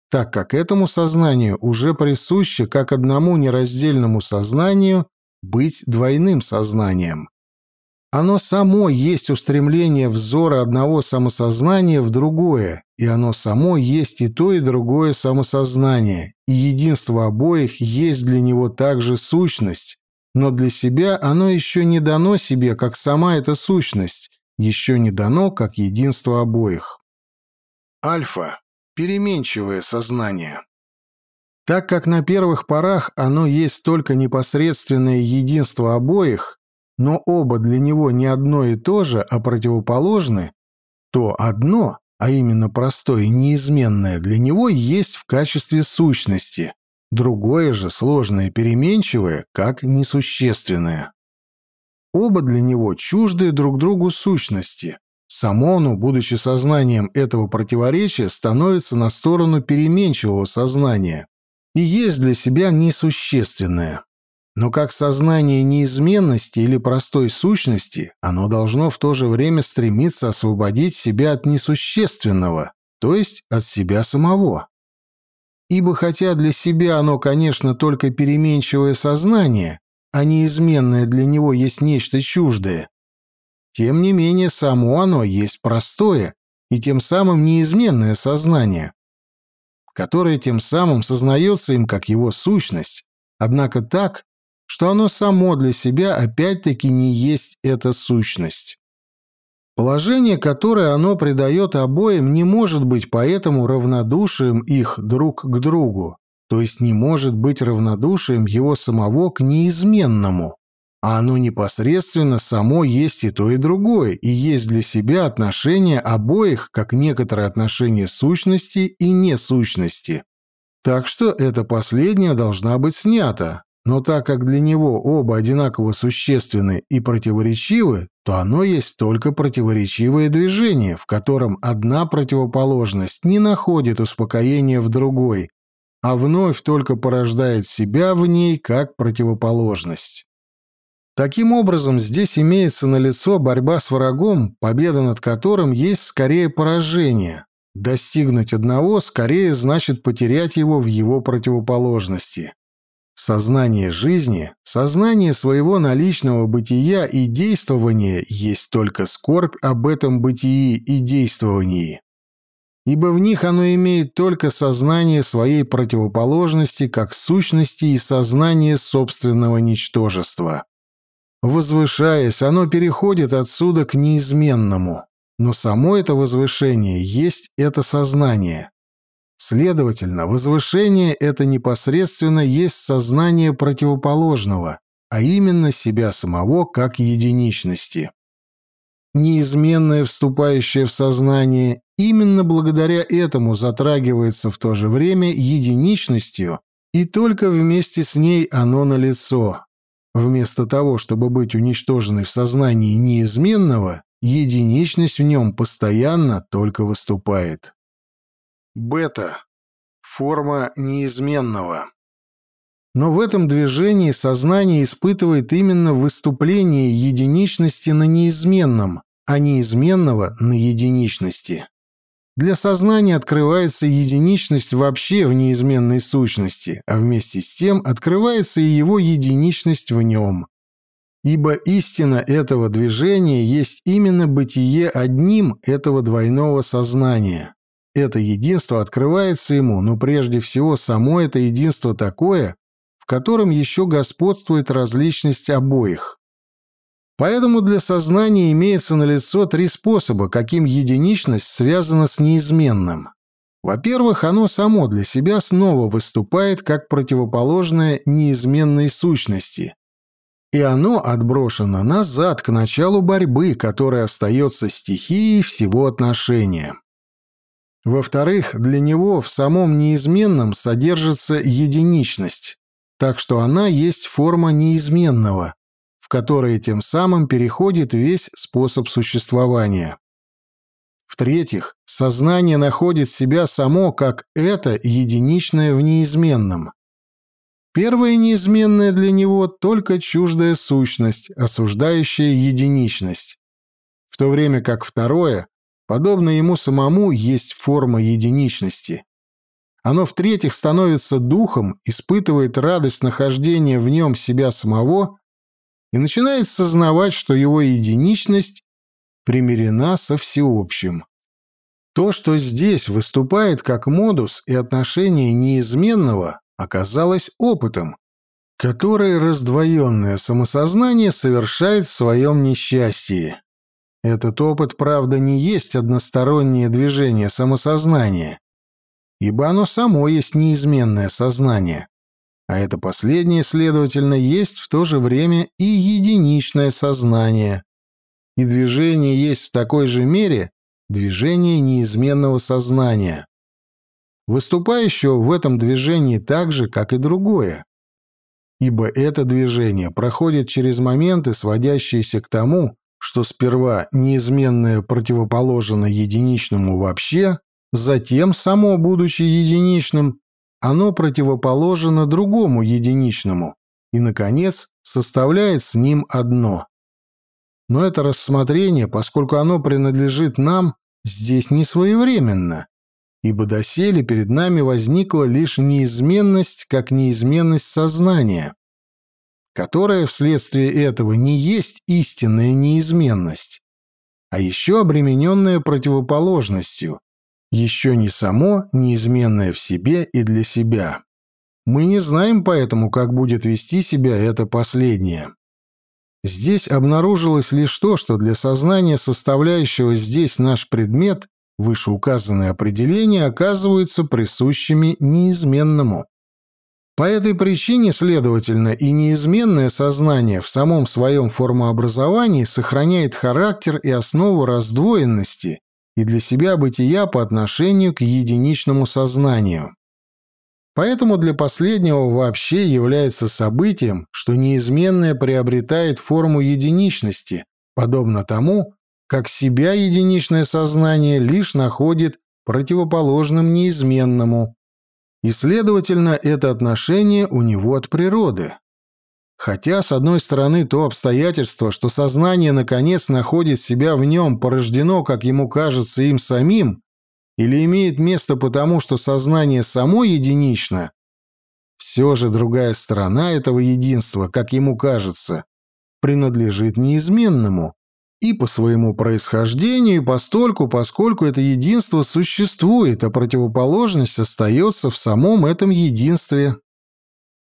так как этому сознанию уже присуще как одному нераздельному сознанию быть двойным сознанием. Оно само есть устремление взора одного самосознания в другое, и оно само есть и то, и другое самосознание, и единство обоих есть для него также сущность, но для себя оно еще не дано себе, как сама эта сущность, еще не дано, как единство обоих. Альфа – переменчивое сознание. Так как на первых порах оно есть только непосредственное единство обоих, но оба для него не одно и то же, а противоположны, то одно, а именно простое и неизменное, для него есть в качестве сущности, другое же сложное переменчивое, как несущественное. Оба для него чуждые друг другу сущности. Само оно, будучи сознанием этого противоречия, становится на сторону переменчивого сознания и есть для себя несущественное. Но как сознание неизменности или простой сущности, оно должно в то же время стремиться освободить себя от несущественного, то есть от себя самого. Ибо хотя для себя оно, конечно, только переменчивое сознание, а неизменное для него есть нечто чуждое, тем не менее само оно есть простое и тем самым неизменное сознание, которое тем самым сознается им как его сущность, однако так, что оно само для себя опять-таки не есть эта сущность. Положение, которое оно придает обоим, не может быть поэтому равнодушием их друг к другу, то есть не может быть равнодушием его самого к неизменному, а оно непосредственно само есть и то, и другое, и есть для себя отношение обоих, как некоторое отношение сущности и несущности. Так что это последнее должна быть снято, но так как для него оба одинаково существенны и противоречивы, то оно есть только противоречивое движение, в котором одна противоположность не находит успокоения в другой, а вновь только порождает себя в ней как противоположность. Таким образом, здесь имеется налицо борьба с врагом, победа над которым есть скорее поражение, Достигнуть одного скорее значит потерять его в его противоположности. Сознание жизни, сознание своего наличного бытия и действования есть только скорбь об этом бытии и действовании. Ибо в них оно имеет только сознание своей противоположности как сущности и сознание собственного ничтожества. Возвышаясь, оно переходит отсюда к неизменному, но само это возвышение есть это сознание. Следовательно, возвышение это непосредственно есть сознание противоположного, а именно себя самого как единичности. Неизменное, вступающее в сознание, именно благодаря этому затрагивается в то же время единичностью, и только вместе с ней оно налицо. Вместо того, чтобы быть уничтоженной в сознании неизменного, единичность в нем постоянно только выступает. Бета. Форма неизменного. Но в этом движении сознание испытывает именно выступление единичности на неизменном, а неизменного на единичности. Для сознания открывается единичность вообще в неизменной сущности, а вместе с тем открывается и его единичность в нем. Ибо истина этого движения есть именно бытие одним этого двойного сознания. Это единство открывается ему, но прежде всего само это единство такое, в котором еще господствует различность обоих. Поэтому для сознания имеется налицо три способа, каким единичность связана с неизменным. Во-первых, оно само для себя снова выступает как противоположное неизменной сущности, и оно отброшено назад к началу борьбы, которая остается стихией всего отношения. Во-вторых, для него в самом неизменном содержится единичность, так что она есть форма неизменного, в которой тем самым переходит весь способ существования. В-третьих, сознание находит себя само как это единичное в неизменном, Первое неизменное для него только чуждая сущность, осуждающая единичность, в то время как второе, подобно ему самому, есть форма единичности. Оно в-третьих становится духом, испытывает радость нахождения в нем себя самого и начинает сознавать, что его единичность примирена со всеобщим. То, что здесь выступает как модус и отношение неизменного, оказалось опытом, который раздвоенное самосознание совершает в своем несчастье. Этот опыт, правда, не есть одностороннее движение самосознания, ибо оно само есть неизменное сознание, а это последнее, следовательно, есть в то же время и единичное сознание, и движение есть в такой же мере движение неизменного сознания выступающего в этом движении так же, как и другое. Ибо это движение проходит через моменты, сводящиеся к тому, что сперва неизменное противоположено единичному вообще, затем само, будучи единичным, оно противоположено другому единичному и, наконец, составляет с ним одно. Но это рассмотрение, поскольку оно принадлежит нам, здесь не своевременно, ибо доселе перед нами возникла лишь неизменность как неизменность сознания, которая вследствие этого не есть истинная неизменность, а еще обремененная противоположностью, еще не само неизменное в себе и для себя. Мы не знаем поэтому, как будет вести себя это последнее. Здесь обнаружилось лишь то, что для сознания, составляющего здесь наш предмет, вышеуказанные определения оказываются присущими неизменному. По этой причине, следовательно, и неизменное сознание в самом своем формообразовании сохраняет характер и основу раздвоенности и для себя бытия по отношению к единичному сознанию. Поэтому для последнего вообще является событием, что неизменное приобретает форму единичности, подобно тому, как себя единичное сознание лишь находит противоположным неизменному, и, следовательно, это отношение у него от природы. Хотя, с одной стороны, то обстоятельство, что сознание наконец находит себя в нем, порождено, как ему кажется, им самим, или имеет место потому, что сознание само единично, все же другая сторона этого единства, как ему кажется, принадлежит неизменному и по своему происхождению, и постольку, поскольку это единство существует, а противоположность остается в самом этом единстве.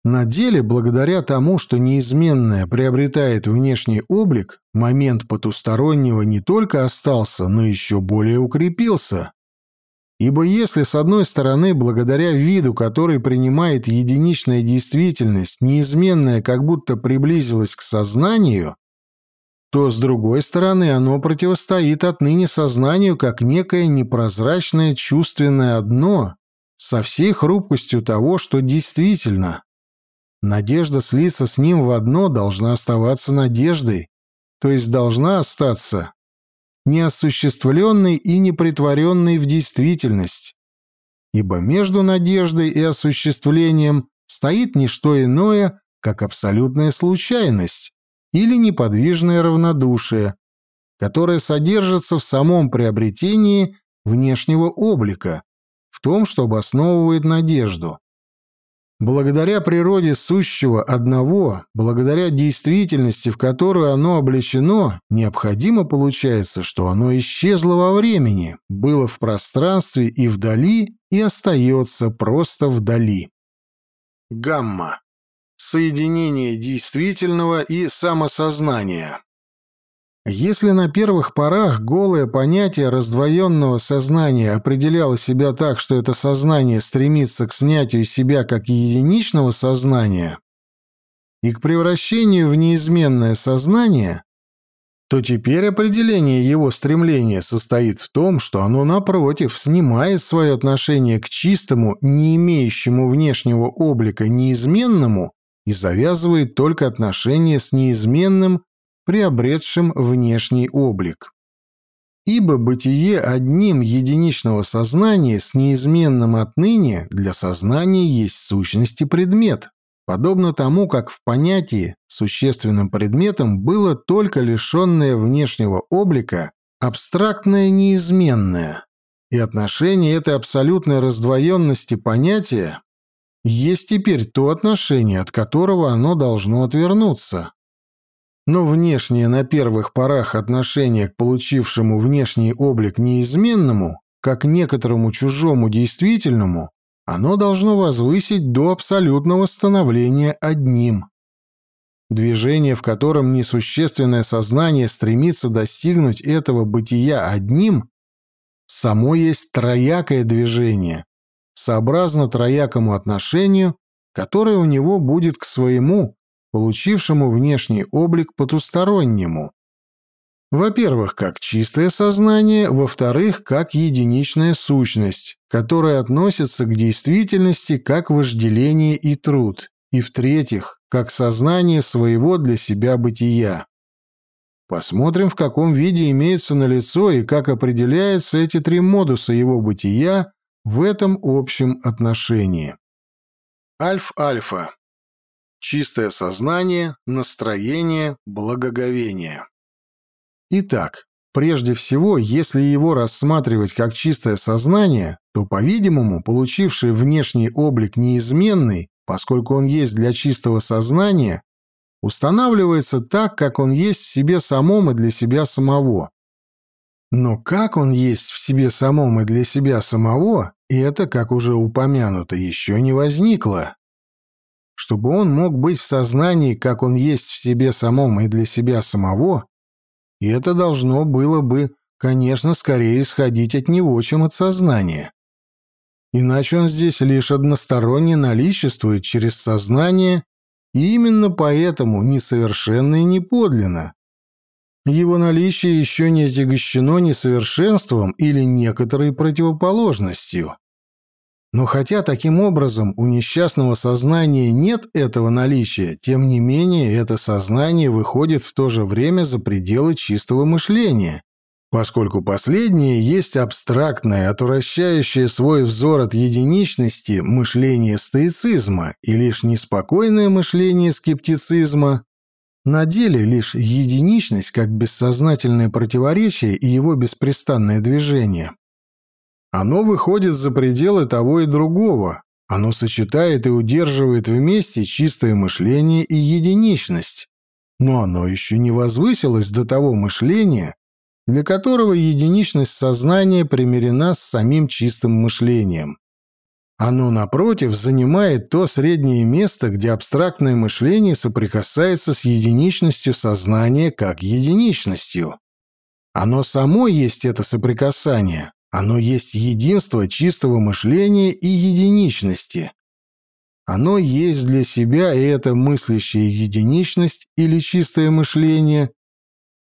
На деле, благодаря тому, что неизменное приобретает внешний облик, момент потустороннего не только остался, но еще более укрепился. Ибо если, с одной стороны, благодаря виду, который принимает единичная действительность, неизменное как будто приблизилось к сознанию, то, с другой стороны, оно противостоит отныне сознанию как некое непрозрачное чувственное одно со всей хрупкостью того, что действительно. Надежда слиться с ним в одно должна оставаться надеждой, то есть должна остаться неосуществленной и непритворенной в действительность. Ибо между надеждой и осуществлением стоит не что иное, как абсолютная случайность или неподвижное равнодушие, которое содержится в самом приобретении внешнего облика, в том, что обосновывает надежду. Благодаря природе сущего одного, благодаря действительности, в которую оно облечено, необходимо получается, что оно исчезло во времени, было в пространстве и вдали, и остается просто вдали. Гамма. Соединение действительного и самосознания. Если на первых порах голое понятие раздвоенного сознания определяло себя так, что это сознание стремится к снятию себя как единичного сознания и к превращению в неизменное сознание, то теперь определение его стремления состоит в том, что оно, напротив, снимает свое отношение к чистому, не имеющему внешнего облика неизменному и завязывает только отношения с неизменным приобретшим внешний облик. Ибо бытие одним единичного сознания с неизменным отныне для сознания есть сущности предмет, подобно тому, как в понятии существенным предметом было только лишенное внешнего облика абстрактное неизменное, и отношение этой абсолютной раздвоенности понятия есть теперь то отношение, от которого оно должно отвернуться, но внешнее на первых порах отношение к получившему внешний облик неизменному, как некоторому чужому действительному, оно должно возвысить до абсолютного становления одним. Движение, в котором несущественное сознание стремится достигнуть этого бытия одним, само есть троякое движение, сообразно троякому отношению, которое у него будет к своему, получившему внешний облик потустороннему. Во-первых, как чистое сознание, во-вторых, как единичная сущность, которая относится к действительности как вожделение и труд, и в-третьих, как сознание своего для себя бытия. Посмотрим, в каком виде имеются налицо и как определяются эти три модуса его бытия в этом общем отношении. Альф-альфа Чистое сознание, настроение, благоговение. Итак, прежде всего, если его рассматривать как чистое сознание, то, по-видимому, получивший внешний облик неизменный, поскольку он есть для чистого сознания, устанавливается так, как он есть в себе самом и для себя самого. Но как он есть в себе самом и для себя самого, это, как уже упомянуто, еще не возникло чтобы он мог быть в сознании, как он есть в себе самом и для себя самого, и это должно было бы, конечно, скорее исходить от него, чем от сознания. Иначе он здесь лишь односторонне наличествует через сознание, и именно поэтому несовершенно и неподлинно. Его наличие еще не отягощено несовершенством или некоторой противоположностью. Но хотя таким образом у несчастного сознания нет этого наличия, тем не менее это сознание выходит в то же время за пределы чистого мышления, поскольку последнее есть абстрактное, отвращающее свой взор от единичности мышление стоицизма и лишь неспокойное мышление скептицизма на деле лишь единичность как бессознательное противоречие и его беспрестанное движение. Оно выходит за пределы того и другого. Оно сочетает и удерживает вместе чистое мышление и единичность. Но оно еще не возвысилось до того мышления, для которого единичность сознания примирена с самим чистым мышлением. Оно, напротив, занимает то среднее место, где абстрактное мышление соприкасается с единичностью сознания как единичностью. Оно само есть это соприкасание. Оно есть единство чистого мышления и единичности. Оно есть для себя и эта мыслящая единичность или чистое мышление,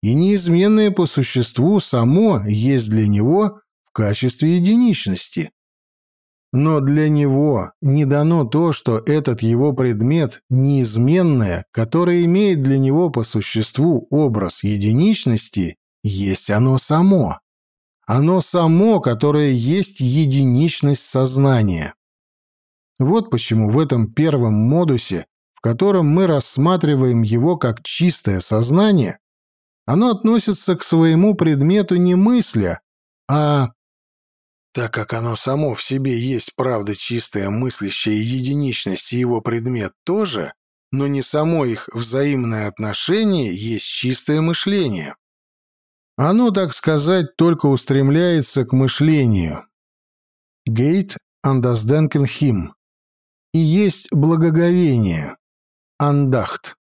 и неизменное по существу само есть для него в качестве единичности. Но для него не дано то, что этот его предмет неизменное, которое имеет для него по существу образ единичности, есть оно само. Оно само, которое есть единичность сознания. Вот почему в этом первом модусе, в котором мы рассматриваем его как чистое сознание, оно относится к своему предмету не мысля, а так как оно само в себе есть правда чистая мыслящая единичность и его предмет тоже, но не само их взаимное отношение есть чистое мышление. Оно, так сказать, только устремляется к мышлению. Гейт андасденкен хим. И есть благоговение. Андахт.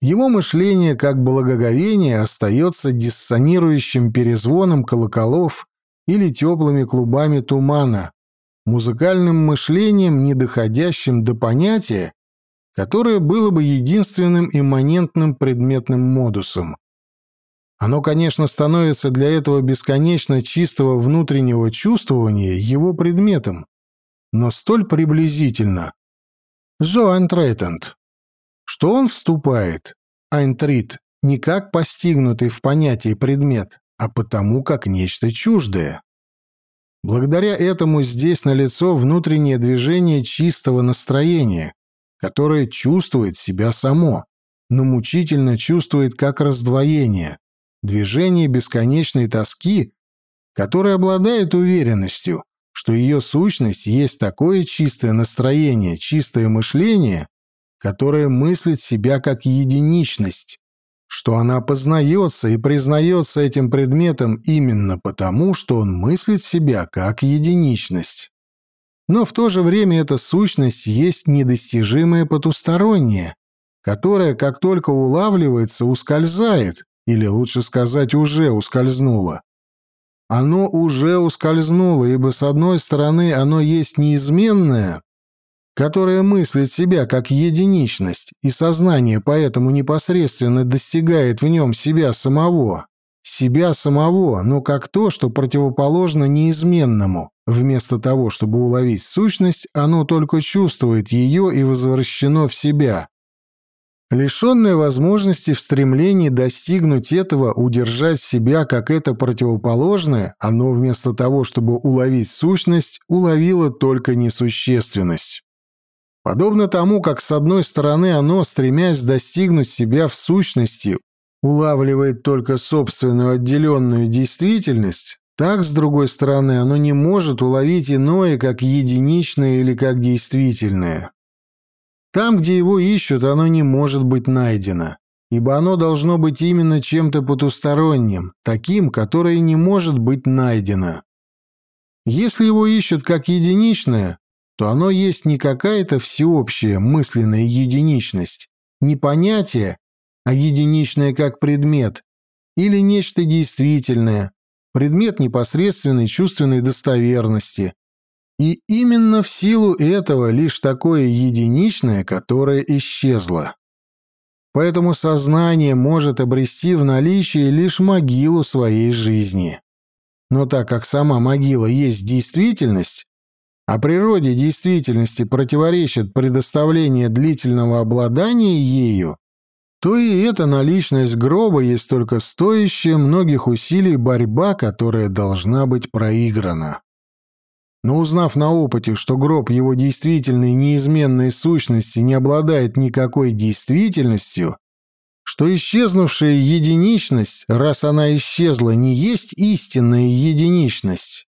Его мышление как благоговение остается диссонирующим перезвоном колоколов или теплыми клубами тумана, музыкальным мышлением, не доходящим до понятия, которое было бы единственным имманентным предметным модусом. Оно, конечно, становится для этого бесконечно чистого внутреннего чувствования его предметом, но столь приблизительно. Зоэнтрейтент. Что он вступает, айнтрит, не как постигнутый в понятии предмет, а потому как нечто чуждое. Благодаря этому здесь налицо внутреннее движение чистого настроения, которое чувствует себя само, но мучительно чувствует как раздвоение, движение бесконечной тоски, которое обладает уверенностью, что ее сущность есть такое чистое настроение, чистое мышление, которое мыслит себя как единичность, что она познается и признается этим предметом именно потому, что он мыслит себя как единичность. Но в то же время эта сущность есть недостижимое потустороннее, которое, как только улавливается, ускользает, или лучше сказать, уже ускользнуло. Оно уже ускользнуло, ибо с одной стороны оно есть неизменное, которая мыслит себя как единичность, и сознание поэтому непосредственно достигает в нем себя самого, себя самого, но как то, что противоположно неизменному. Вместо того, чтобы уловить сущность, оно только чувствует ее и возвращено в себя. Лишенное возможности в стремлении достигнуть этого, удержать себя как это противоположное, оно вместо того, чтобы уловить сущность, уловило только несущественность. Подобно тому, как с одной стороны оно, стремясь достигнуть себя в сущности, улавливает только собственную отделенную действительность, так, с другой стороны, оно не может уловить иное как единичное или как действительное. Там, где его ищут, оно не может быть найдено, ибо оно должно быть именно чем-то потусторонним, таким, которое не может быть найдено. Если его ищут как единичное, то оно есть не какая-то всеобщая мысленная единичность, не понятие, а единичное как предмет, или нечто действительное, предмет непосредственной чувственной достоверности. И именно в силу этого лишь такое единичное, которое исчезло. Поэтому сознание может обрести в наличии лишь могилу своей жизни. Но так как сама могила есть действительность, а природе действительности противоречит предоставление длительного обладания ею, то и эта наличность гроба есть только стоящая многих усилий борьба, которая должна быть проиграна. Но узнав на опыте, что гроб его действительной неизменной сущности не обладает никакой действительностью, что исчезнувшая единичность, раз она исчезла, не есть истинная единичность,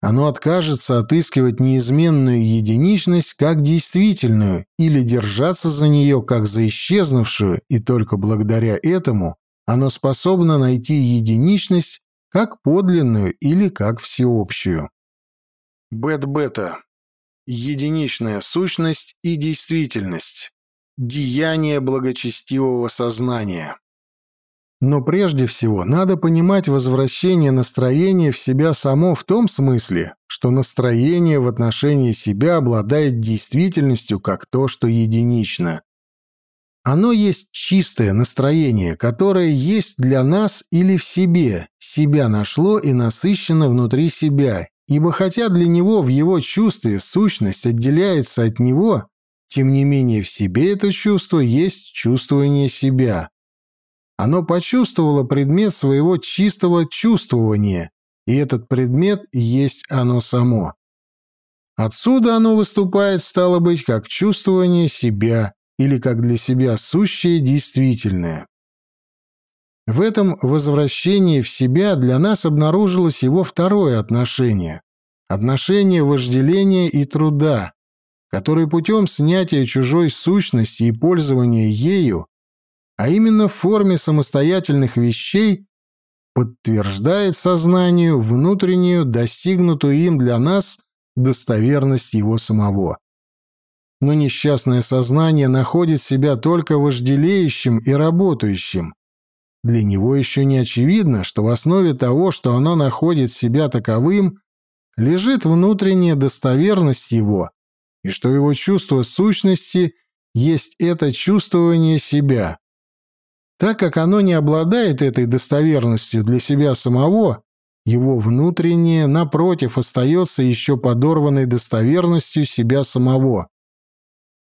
оно откажется отыскивать неизменную единичность как действительную или держаться за нее как за исчезнувшую, и только благодаря этому оно способно найти единичность как подлинную или как всеобщую. Бет-бета. Единичная сущность и действительность. Деяние благочестивого сознания. Но прежде всего надо понимать возвращение настроения в себя само в том смысле, что настроение в отношении себя обладает действительностью как то, что единично. Оно есть чистое настроение, которое есть для нас или в себе, себя нашло и насыщено внутри себя, ибо хотя для него в его чувстве сущность отделяется от него, тем не менее в себе это чувство есть чувствование себя. Оно почувствовало предмет своего чистого чувствования, и этот предмет есть оно само. Отсюда оно выступает, стало быть, как чувствование себя или как для себя сущее действительное. В этом возвращении в себя для нас обнаружилось его второе отношение – отношение вожделения и труда, которое путем снятия чужой сущности и пользования ею а именно в форме самостоятельных вещей, подтверждает сознанию внутреннюю, достигнутую им для нас, достоверность его самого. Но несчастное сознание находит себя только вожделеющим и работающим. Для него еще не очевидно, что в основе того, что оно находит себя таковым, лежит внутренняя достоверность его, и что его чувство сущности есть это чувствование себя. Так как оно не обладает этой достоверностью для себя самого, его внутреннее, напротив, остается еще подорванной достоверностью себя самого.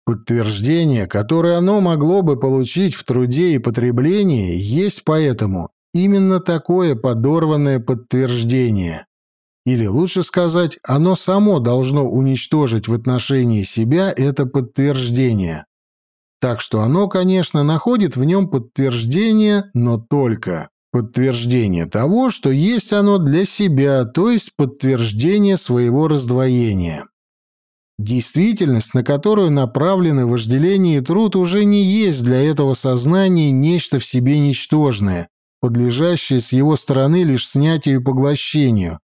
Подтверждение, которое оно могло бы получить в труде и потреблении, есть поэтому именно такое подорванное подтверждение. Или лучше сказать, оно само должно уничтожить в отношении себя это подтверждение. Так что оно, конечно, находит в нем подтверждение, но только подтверждение того, что есть оно для себя, то есть подтверждение своего раздвоения. Действительность, на которую направлены вожделение и труд, уже не есть для этого сознания нечто в себе ничтожное, подлежащее с его стороны лишь снятию и поглощению,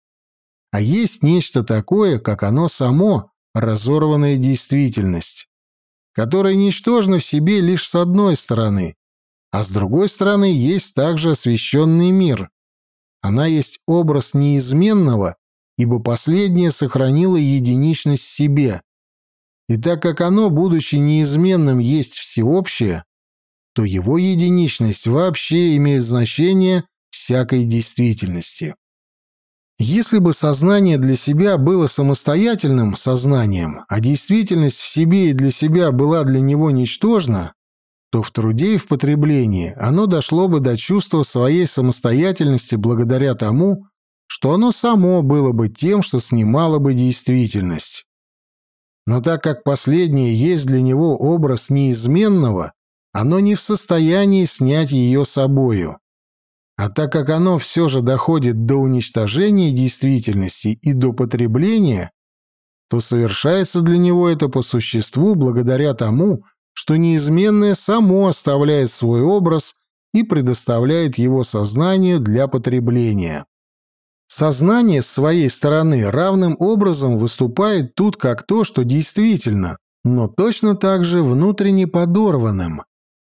а есть нечто такое, как оно само, разорванная действительность которая ничтожна в себе лишь с одной стороны, а с другой стороны есть также освященный мир. Она есть образ неизменного, ибо последнее сохранило единичность в себе. И так как оно, будучи неизменным, есть всеобщее, то его единичность вообще имеет значение всякой действительности. Если бы сознание для себя было самостоятельным сознанием, а действительность в себе и для себя была для него ничтожна, то в труде и в потреблении оно дошло бы до чувства своей самостоятельности благодаря тому, что оно само было бы тем, что снимало бы действительность. Но так как последнее есть для него образ неизменного, оно не в состоянии снять ее собою. А так как оно все же доходит до уничтожения действительности и до потребления, то совершается для него это по существу благодаря тому, что неизменное само оставляет свой образ и предоставляет его сознанию для потребления. Сознание с своей стороны равным образом выступает тут как то, что действительно, но точно так же внутренне подорванным,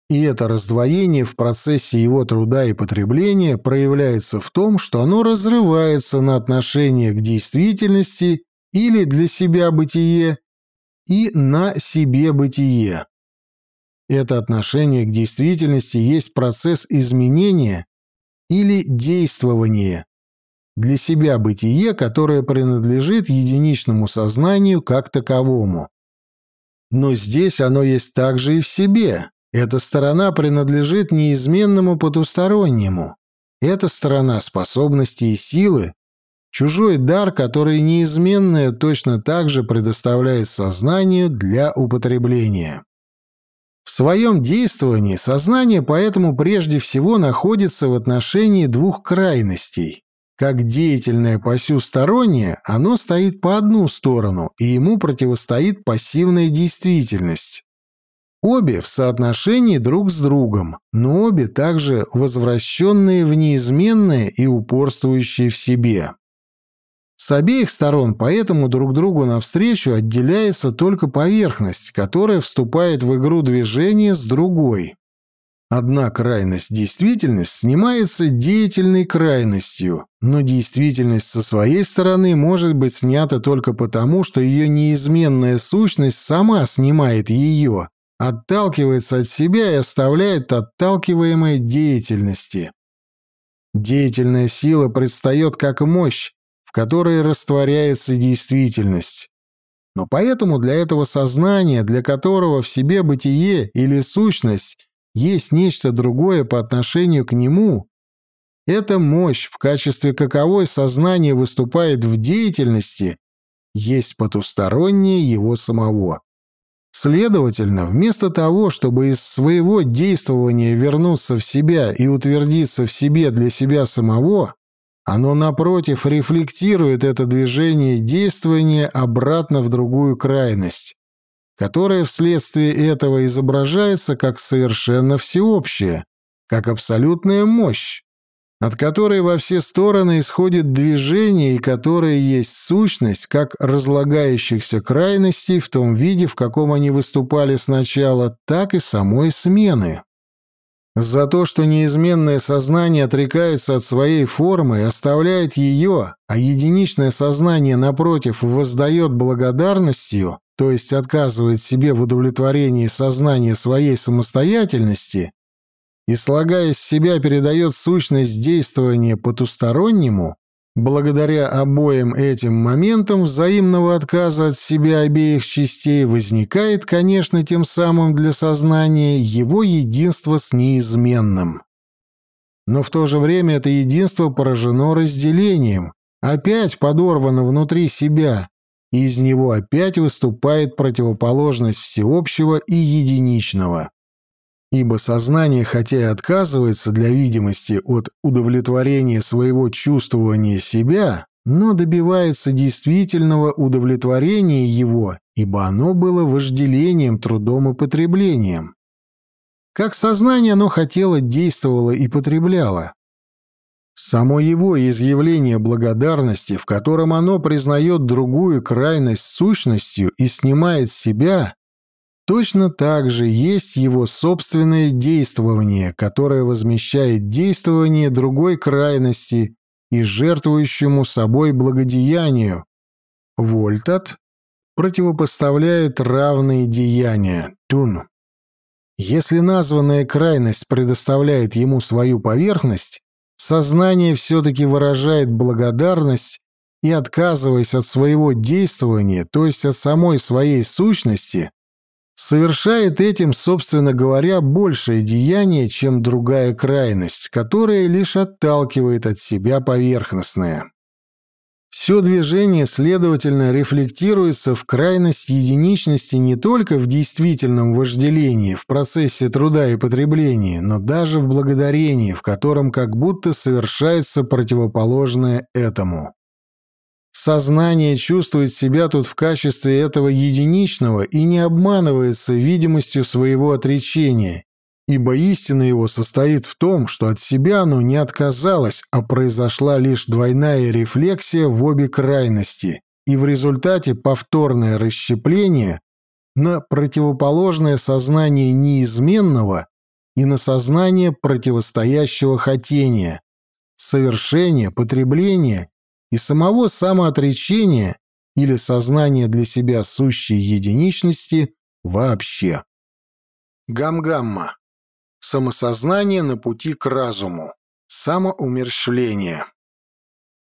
и это раздвоение в процессе его труда и потребления проявляется в том, что оно разрывается на отношение к действительности или для себя бытие и на себе бытие. Это отношение к действительности есть процесс изменения или действования, для себя бытие, которое принадлежит единичному сознанию как таковому. Но здесь оно есть также и в себе, эта сторона принадлежит неизменному потустороннему. Эта сторона способности и силы – чужой дар, который неизменное точно так же предоставляет сознанию для употребления. В своем действовании сознание поэтому прежде всего находится в отношении двух крайностей, как деятельное посюстороннее, оно стоит по одну сторону, и ему противостоит пассивная действительность. Обе в соотношении друг с другом, но обе также возвращенные в неизменное и упорствующие в себе. С обеих сторон поэтому друг другу навстречу отделяется только поверхность, которая вступает в игру движения с другой. Одна крайность действительность снимается деятельной крайностью, но действительность со своей стороны может быть снята только потому, что ее неизменная сущность сама снимает ее, отталкивается от себя и оставляет отталкиваемой деятельности. Деятельная сила предстает как мощь, в которой растворяется действительность. Но поэтому для этого сознания, для которого в себе бытие или сущность есть нечто другое по отношению к нему, эта мощь, в качестве каковой сознание выступает в деятельности, есть потустороннее его самого. Следовательно, вместо того, чтобы из своего действования вернуться в себя и утвердиться в себе для себя самого, оно, напротив, рефлектирует это движение действования обратно в другую крайность, которая вследствие этого изображается как совершенно всеобщая, как абсолютная мощь, от которой во все стороны исходит движение и которая есть сущность как разлагающихся крайностей в том виде, в каком они выступали сначала, так и самой смены. За то, что неизменное сознание отрекается от своей формы и оставляет ее, а единичное сознание, напротив, воздает благодарностью, то есть отказывает себе в удовлетворении сознания своей самостоятельности, и, слагая из себя, передает сущность действования потустороннему, благодаря обоим этим моментам взаимного отказа от себя обеих частей возникает, конечно, тем самым для сознания его единство с неизменным. Но в то же время это единство поражено разделением, опять подорвано внутри себя, и из него опять выступает противоположность всеобщего и единичного ибо сознание, хотя и отказывается для видимости от удовлетворения своего чувствования себя, но добивается действительного удовлетворения его, ибо оно было вожделением, трудом и потреблением. Как сознание оно хотело, действовало и потребляло. Само его изъявление благодарности, в котором оно признает другую крайность сущностью и снимает себя, Точно так же есть его собственное действование, которое возмещает действование другой крайности и жертвующему собой благодеянию. Вольтат противопоставляет равные деяния. Тун. Если названная крайность предоставляет ему свою поверхность, сознание все-таки выражает благодарность и, отказываясь от своего действования, то есть от самой своей сущности, совершает этим, собственно говоря, большее деяние, чем другая крайность, которая лишь отталкивает от себя поверхностное. Все движение, следовательно, рефлектируется в крайность единичности не только в действительном вожделении, в процессе труда и потребления, но даже в благодарении, в котором как будто совершается противоположное этому. Сознание чувствует себя тут в качестве этого единичного и не обманывается видимостью своего отречения, ибо истина его состоит в том, что от себя оно не отказалось, а произошла лишь двойная рефлексия в обе крайности, и в результате повторное расщепление на противоположное сознание неизменного и на сознание противостоящего хотения, совершение, потребление и самого самоотречения или сознания для себя сущей единичности вообще. Гамгамма. Самосознание на пути к разуму. Самоумерщвление.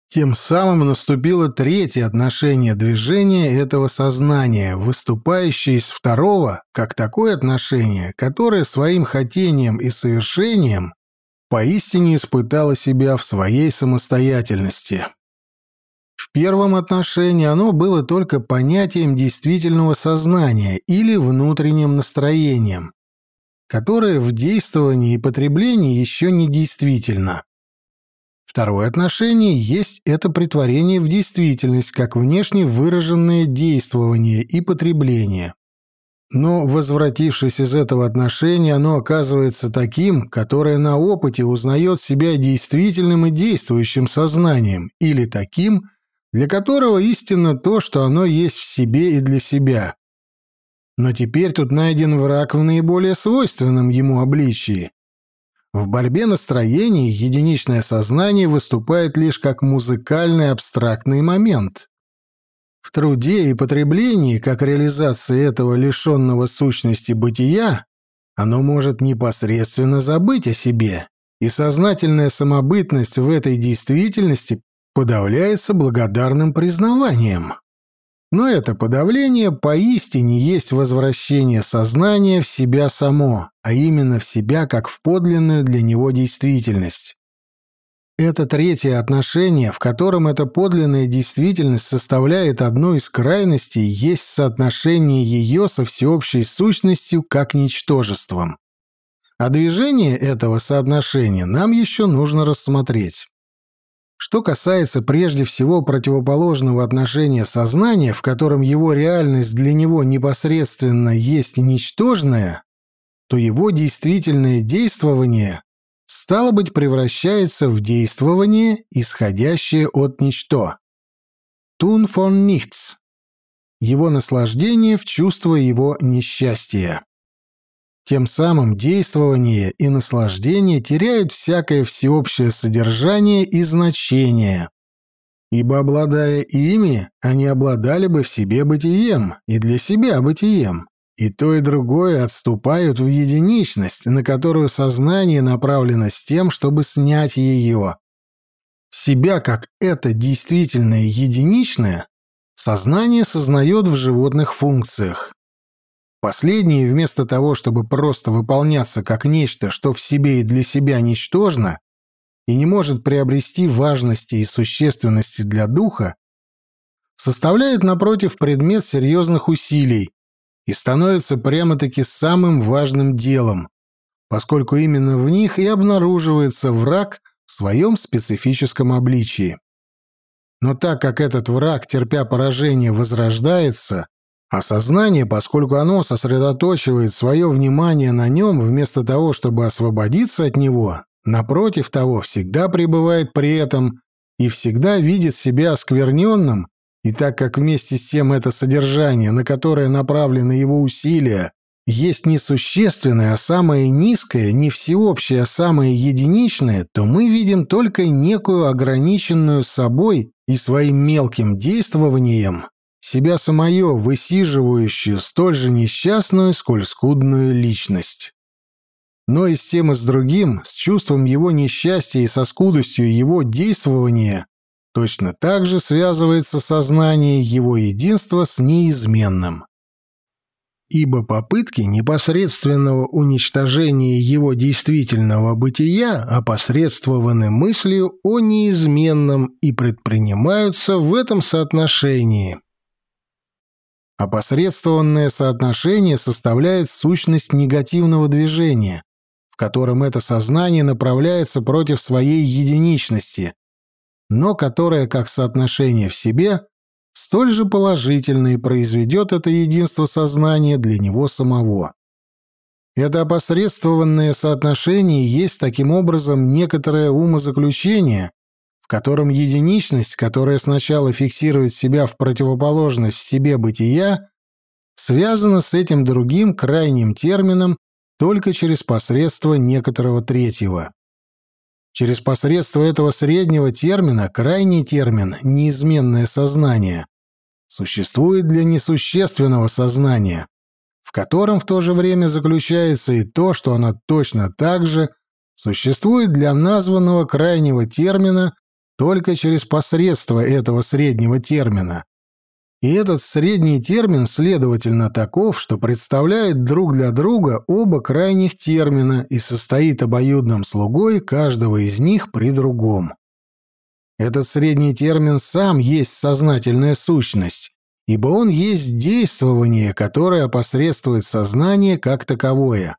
Тем самым наступило третье отношение движения этого сознания, выступающее из второго, как такое отношение, которое своим хотением и совершением поистине испытало себя в своей самостоятельности. Первом отношении оно было только понятием действительного сознания или внутренним настроением, которое в действовании и потреблении еще не действительно. Второе отношение есть это притворение в действительность, как внешне выраженное действование и потребление. Но, возвратившись из этого отношения, оно оказывается таким, которое на опыте узнает себя действительным и действующим сознанием, или таким, для которого истинно то, что оно есть в себе и для себя. Но теперь тут найден враг в наиболее свойственном ему обличии. В борьбе настроений единичное сознание выступает лишь как музыкальный абстрактный момент. В труде и потреблении, как реализации этого лишенного сущности бытия, оно может непосредственно забыть о себе, и сознательная самобытность в этой действительности подавляется благодарным признаванием. Но это подавление поистине есть возвращение сознания в себя само, а именно в себя как в подлинную для него действительность. Это третье отношение, в котором эта подлинная действительность составляет одну из крайностей, есть соотношение ее со всеобщей сущностью как ничтожеством. А движение этого соотношения нам еще нужно рассмотреть. Что касается прежде всего противоположного отношения сознания, в котором его реальность для него непосредственно есть ничтожная, то его действительное действование стало быть, превращается в действование, исходящее от ничто. Тун фон нихтс. Его наслаждение в чувство его несчастья. Тем самым действование и наслаждение теряют всякое всеобщее содержание и значение, ибо, обладая ими, они обладали бы в себе бытием и для себя бытием. И то, и другое отступают в единичность, на которую сознание направлено с тем, чтобы снять ее. Себя как это действительное единичное сознание сознает в животных функциях. Последние, вместо того, чтобы просто выполняться как нечто, что в себе и для себя ничтожно, и не может приобрести важности и существенности для духа, составляют, напротив, предмет серьезных усилий, и становятся прямо-таки самым важным делом, поскольку именно в них и обнаруживается враг в своем специфическом обличии. Но так как этот враг, терпя поражение, возрождается, а сознание, поскольку оно сосредоточивает свое внимание на нем вместо того, чтобы освободиться от него, напротив того, всегда пребывает при этом и всегда видит себя оскверненным. И так как вместе с тем это содержание, на которое направлены его усилия, есть несущественное, а самое низкое, не всеобщее, а самое единичное, то мы видим только некую ограниченную собой и своим мелким действованием себя самое, высиживающую столь же несчастную, сколь скудную личность. Но и с тем и с другим, с чувством его несчастья и со скудостью его действования, точно так же связывается сознание его единства с неизменным. Ибо попытки непосредственного уничтожения его действительного бытия опосредствованы мыслью о неизменном и предпринимаются в этом соотношении. Опосредствованное соотношение составляет сущность негативного движения, в котором это сознание направляется против своей единичности, но которое, как соотношение в себе, столь же положительно и произведет это единство сознания для него самого. Это опосредствованное соотношение есть таким образом некоторое умозаключение, в котором единичность, которая сначала фиксирует себя в противоположность в себе бытия, связана с этим другим крайним термином только через посредство некоторого третьего. Через посредство этого среднего термина крайний термин «неизменное сознание» существует для несущественного сознания, в котором в то же время заключается и то, что оно точно так же существует для названного крайнего термина только через посредство этого среднего термина, и этот средний термин, следовательно, таков, что представляет друг для друга оба крайних термина и состоит обоюдным слугой каждого из них при другом. Этот средний термин сам есть сознательная сущность, ибо он есть действование, которое опосредствует сознание как таковое.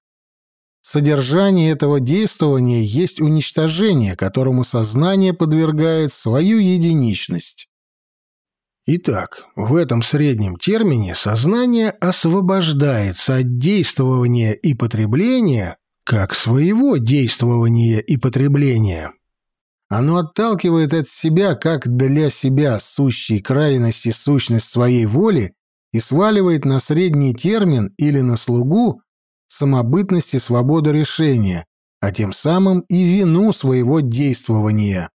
Содержание этого действования есть уничтожение, которому сознание подвергает свою единичность. Итак, в этом среднем термине сознание освобождается от действования и потребления как своего действования и потребления. Оно отталкивает от себя как для себя сущей крайности сущность своей воли и сваливает на средний термин или на слугу самобытность и свободу решения, а тем самым и вину своего действования.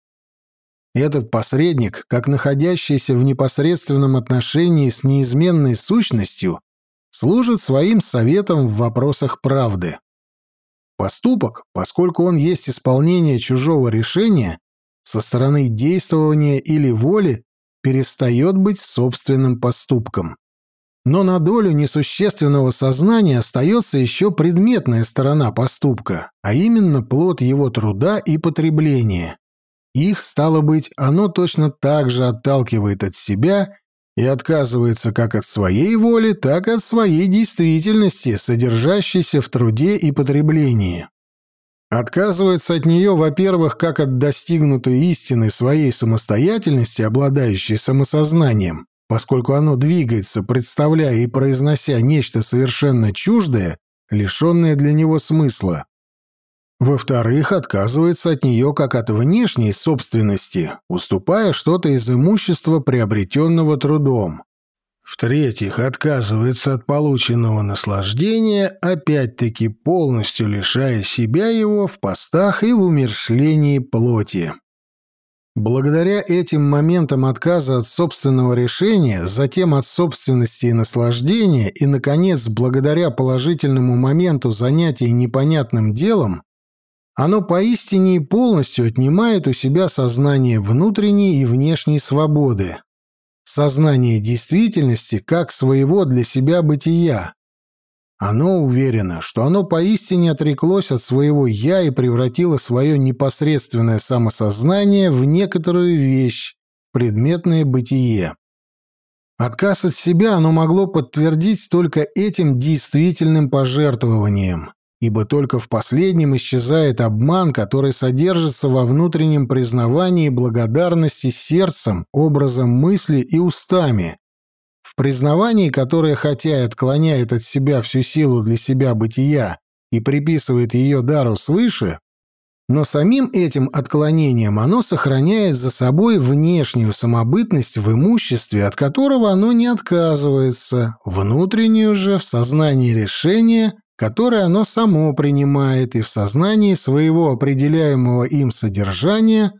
Этот посредник, как находящийся в непосредственном отношении с неизменной сущностью, служит своим советом в вопросах правды. Поступок, поскольку он есть исполнение чужого решения, со стороны действования или воли перестает быть собственным поступком. Но на долю несущественного сознания остается еще предметная сторона поступка, а именно плод его труда и потребления. Их, стало быть, оно точно так же отталкивает от себя и отказывается как от своей воли, так и от своей действительности, содержащейся в труде и потреблении. Отказывается от нее, во-первых, как от достигнутой истины своей самостоятельности, обладающей самосознанием, поскольку оно двигается, представляя и произнося нечто совершенно чуждое, лишенное для него смысла. Во-вторых, отказывается от нее как от внешней собственности, уступая что-то из имущества, приобретенного трудом. В-третьих, отказывается от полученного наслаждения, опять-таки полностью лишая себя его в постах и в умершлении плоти. Благодаря этим моментам отказа от собственного решения, затем от собственности и наслаждения, и, наконец, благодаря положительному моменту занятия непонятным делом, оно поистине и полностью отнимает у себя сознание внутренней и внешней свободы, сознание действительности как своего для себя бытия. Оно уверено, что оно поистине отреклось от своего «я» и превратило свое непосредственное самосознание в некоторую вещь, предметное бытие. Отказ от себя оно могло подтвердить только этим действительным пожертвованием ибо только в последнем исчезает обман, который содержится во внутреннем признавании благодарности сердцем, образом мысли и устами, в признавании, которое хотя и отклоняет от себя всю силу для себя бытия и приписывает ее дару свыше, но самим этим отклонением оно сохраняет за собой внешнюю самобытность в имуществе, от которого оно не отказывается, внутреннюю же в сознании решения – которое оно само принимает и в сознании своего определяемого им содержания,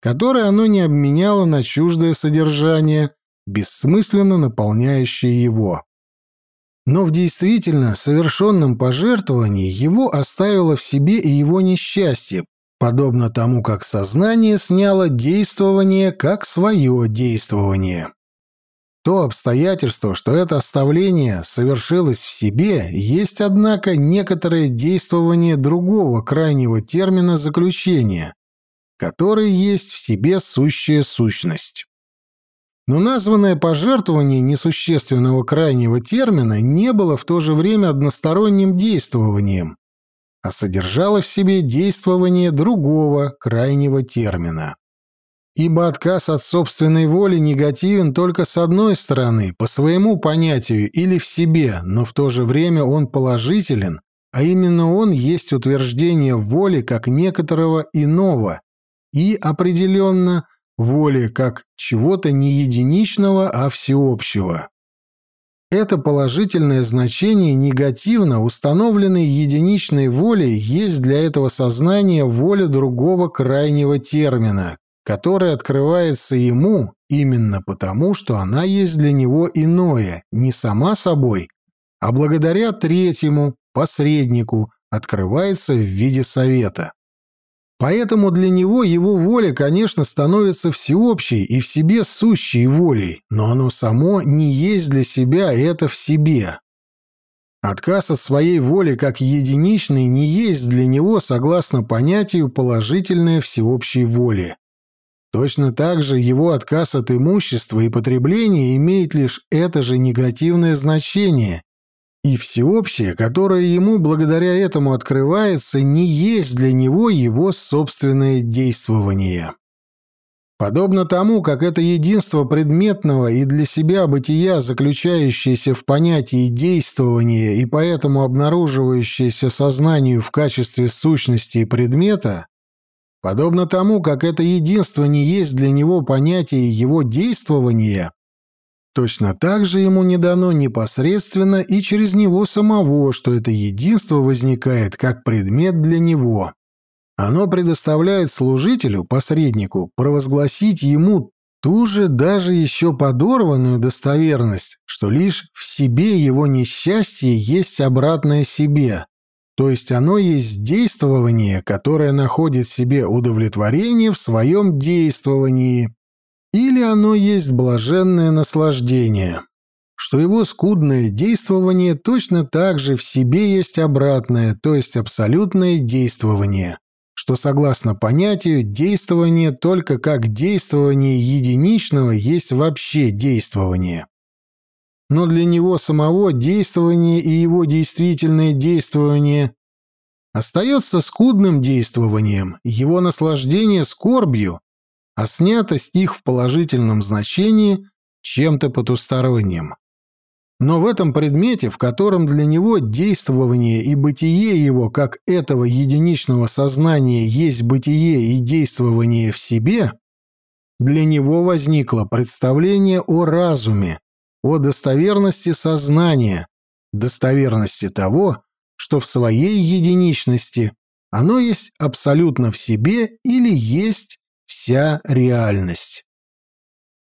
которое оно не обменяло на чуждое содержание, бессмысленно наполняющее его. Но в действительно совершенном пожертвовании его оставило в себе и его несчастье, подобно тому, как сознание сняло действование как свое действование. То обстоятельство, что это оставление совершилось в себе, есть, однако, некоторое действование другого крайнего термина заключения, который есть в себе сущая сущность. Но названное пожертвование несущественного крайнего термина не было в то же время односторонним действованием, а содержало в себе действование другого крайнего термина. Ибо отказ от собственной воли негативен только с одной стороны, по своему понятию или в себе, но в то же время он положителен, а именно он есть утверждение воли как некоторого иного и, определенно, воли как чего-то не единичного, а всеобщего. Это положительное значение негативно установленной единичной волей есть для этого сознания воля другого крайнего термина, которая открывается ему именно потому, что она есть для него иное, не сама собой, а благодаря третьему, посреднику, открывается в виде совета. Поэтому для него его воля, конечно, становится всеобщей и в себе сущей волей, но оно само не есть для себя это в себе. Отказ от своей воли как единичной не есть для него, согласно понятию, положительное всеобщей воли. Точно так же его отказ от имущества и потребления имеет лишь это же негативное значение, и всеобщее, которое ему благодаря этому открывается, не есть для него его собственное действование. Подобно тому, как это единство предметного и для себя бытия, заключающееся в понятии действования и поэтому обнаруживающееся сознанию в качестве сущности и предмета, подобно тому, как это единство не есть для него понятие его действования, точно так же ему не дано непосредственно и через него самого, что это единство возникает как предмет для него. Оно предоставляет служителю, посреднику, провозгласить ему ту же даже еще подорванную достоверность, что лишь в себе его несчастье есть обратное себе, то есть оно есть действование, которое находит себе удовлетворение в своем действовании, или оно есть блаженное наслаждение, что его скудное действование точно так же в себе есть обратное, то есть абсолютное действование что согласно понятию действование только как действование единичного есть вообще действование. Но для него самого действование и его действительное действование остается скудным действованием, его наслаждение скорбью, а снятость их в положительном значении чем-то потусторонним. Но в этом предмете, в котором для него действование и бытие его, как этого единичного сознания, есть бытие и действование в себе, для него возникло представление о разуме, о достоверности сознания, достоверности того, что в своей единичности оно есть абсолютно в себе или есть вся реальность.